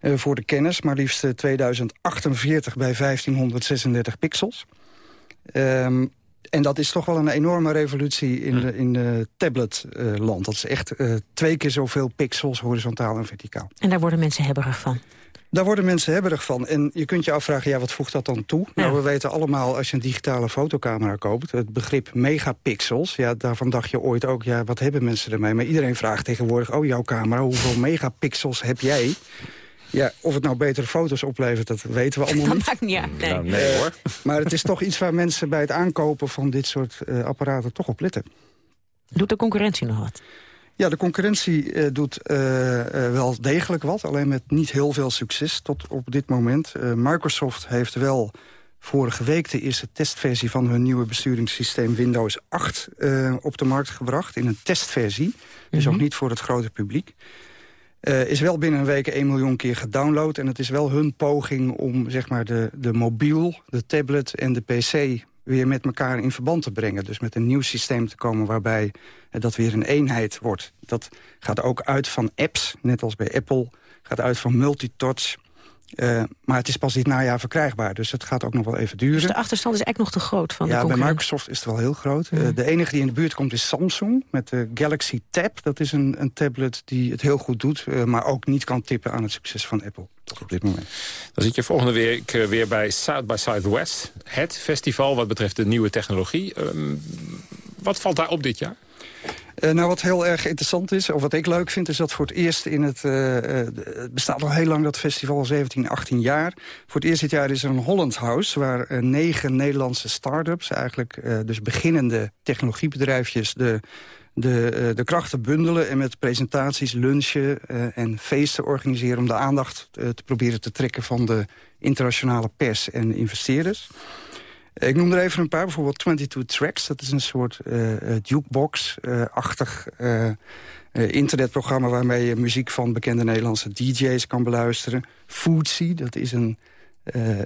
Uh, voor de kennis, maar liefst 2048 bij 1536 pixels. Um, en dat is toch wel een enorme revolutie in, de, in de tabletland. dat is echt uh, twee keer zoveel pixels, horizontaal en verticaal. En daar worden mensen hebberig van? Daar worden mensen hebberig van. En je kunt je afvragen, ja, wat voegt dat dan toe? Nou, we weten allemaal, als je een digitale fotocamera koopt... het begrip megapixels, ja, daarvan dacht je ooit ook... ja, wat hebben mensen ermee? Maar iedereen vraagt tegenwoordig, oh, jouw camera, hoeveel megapixels heb jij? Ja, of het nou betere foto's oplevert, dat weten we allemaal dat niet. maakt niet uit, nee. Nou, nee hoor. Maar het is toch iets waar mensen bij het aankopen van dit soort uh, apparaten toch op letten. Doet de concurrentie nog wat? Ja, de concurrentie uh, doet uh, wel degelijk wat, alleen met niet heel veel succes tot op dit moment. Microsoft heeft wel vorige week de eerste testversie van hun nieuwe besturingssysteem Windows 8 op de markt gebracht. In een testversie, dus mm -hmm. ook niet voor het grote publiek. Uh, is wel binnen een week 1 miljoen keer gedownload. En het is wel hun poging om zeg maar, de, de mobiel, de tablet en de pc weer met elkaar in verband te brengen. Dus met een nieuw systeem te komen waarbij dat weer een eenheid wordt. Dat gaat ook uit van apps, net als bij Apple. Gaat uit van multitouch. Uh, maar het is pas dit najaar verkrijgbaar, dus het gaat ook nog wel even duren. Dus de achterstand is eigenlijk nog te groot van ja, de bij Microsoft is het wel heel groot. Mm. Uh, de enige die in de buurt komt is Samsung met de Galaxy Tab. Dat is een, een tablet die het heel goed doet, uh, maar ook niet kan tippen aan het succes van Apple. Tot op dit moment. Dan zit je volgende week weer bij South by Southwest. Het festival wat betreft de nieuwe technologie. Um, wat valt daar op dit jaar? Uh, nou, wat heel erg interessant is, of wat ik leuk vind... is dat voor het eerst in het... Uh, het bestaat al heel lang, dat festival, 17, 18 jaar. Voor het eerst dit jaar is er een Holland House... waar negen Nederlandse start-ups, eigenlijk dus beginnende technologiebedrijfjes... de, de, de krachten bundelen en met presentaties, lunchen en feesten organiseren... om de aandacht te proberen te trekken van de internationale pers en investeerders. Ik noem er even een paar, bijvoorbeeld 22 Tracks. Dat is een soort uh, jukebox-achtig uh, uh, internetprogramma... waarmee je muziek van bekende Nederlandse DJ's kan beluisteren. Foodsy, dat is een,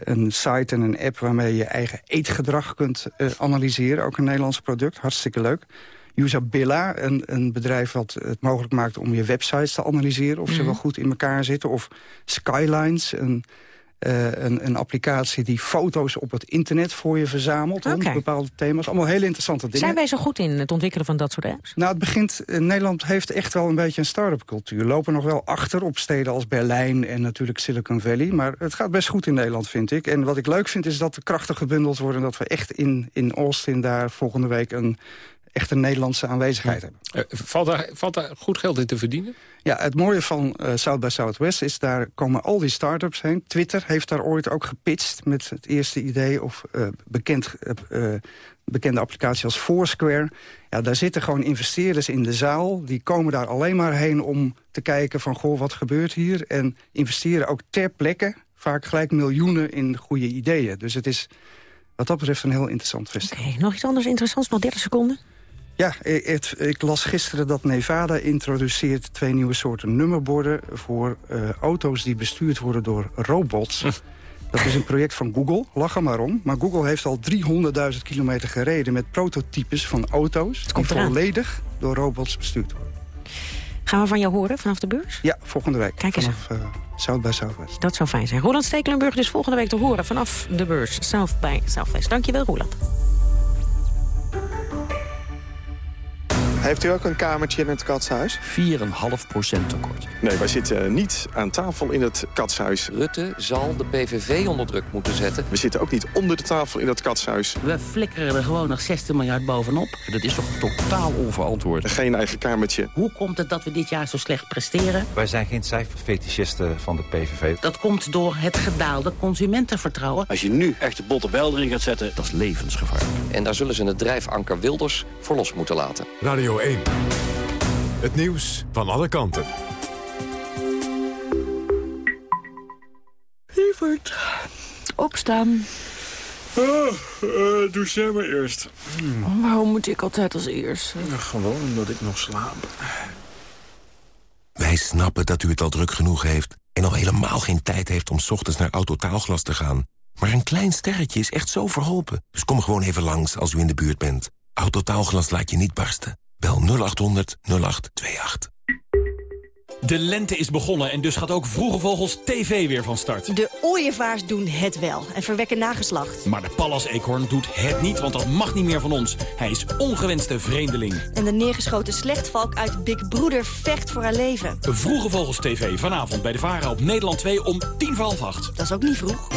een site en een app... waarmee je eigen eetgedrag kunt analyseren. Ook een Nederlands product, hartstikke leuk. Usabilla, een, een bedrijf wat het mogelijk maakt om je websites te analyseren... of mm ze wel goed in elkaar zitten. Of Skylines, een... Uh, een, een, applicatie die foto's op het internet voor je verzamelt. Okay. Rond bepaalde thema's. Allemaal hele interessante dingen. Zijn wij zo goed in het ontwikkelen van dat soort apps? Nou, het begint... Uh, Nederland heeft echt wel een beetje een start-up cultuur. Lopen nog wel achter op steden als Berlijn en natuurlijk Silicon Valley. Maar het gaat best goed in Nederland, vind ik. En wat ik leuk vind is dat de krachten gebundeld worden. En dat we echt in, in Austin daar volgende week een echt een Nederlandse aanwezigheid hebben. Uh, valt, daar, valt daar goed geld in te verdienen? Ja, het mooie van uh, South by Southwest is, daar komen al die start-ups heen. Twitter heeft daar ooit ook gepitcht met het eerste idee... of uh, bekend, bekende applicatie als Foursquare. Ja, daar zitten gewoon investeerders in de zaal. Die komen daar alleen maar heen om te kijken van... goh, wat gebeurt hier? En investeren ook ter plekke vaak gelijk miljoenen in goede ideeën. Dus het is wat dat betreft een heel interessant festival. Okay, nog iets anders interessants, nog 30 seconden? Ja, het, ik las gisteren dat Nevada introduceert twee nieuwe soorten nummerborden... voor uh, auto's die bestuurd worden door robots. Dat is een project van Google, lach er maar om. Maar Google heeft al 300.000 kilometer gereden met prototypes van auto's... die volledig door robots bestuurd worden. Gaan we van jou horen vanaf de beurs? Ja, volgende week. Kijk eens vanaf uh, South by Southwest. Dat zou fijn zijn. Roland Stekelenburg dus volgende week te horen vanaf de beurs South by Southwest. Dankjewel, Roland. Heeft u ook een kamertje in het katshuis? 4,5% tekort. Nee, wij zitten niet aan tafel in het katshuis. Rutte zal de PVV onder druk moeten zetten. We zitten ook niet onder de tafel in het katshuis. We flikkeren er gewoon nog 16 miljard bovenop. Dat is toch totaal onverantwoord? Geen eigen kamertje. Hoe komt het dat we dit jaar zo slecht presteren? Wij zijn geen cijferfetischisten van de PVV. Dat komt door het gedaalde consumentenvertrouwen. Als je nu echt de botte bijl erin gaat zetten, dat is levensgevaar. En daar zullen ze het drijfanker Wilders voor los moeten laten. Radio 1. Het nieuws van alle kanten. Lieverd, opstaan. Oh, uh, doe jij maar eerst. Hmm. Waarom moet ik altijd als eerst? Ja, gewoon omdat ik nog slaap. Wij snappen dat u het al druk genoeg heeft. en al helemaal geen tijd heeft om 's ochtends naar Autotaalglas te gaan. Maar een klein sterretje is echt zo verholpen. Dus kom gewoon even langs als u in de buurt bent. Autotaalglas laat je niet barsten. Bel 0800 0828. De lente is begonnen en dus gaat ook Vroege Vogels TV weer van start. De ooievaars doen het wel en verwekken nageslacht. Maar de pallas-eekhoorn doet het niet, want dat mag niet meer van ons. Hij is ongewenste vreemdeling. En de neergeschoten slechtvalk uit Big Broeder vecht voor haar leven. Vroege Vogels TV, vanavond bij de VARA op Nederland 2 om tien voor half acht. Dat is ook niet vroeg.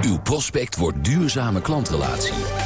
Uw prospect wordt duurzame klantrelatie.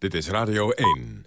Dit is Radio 1.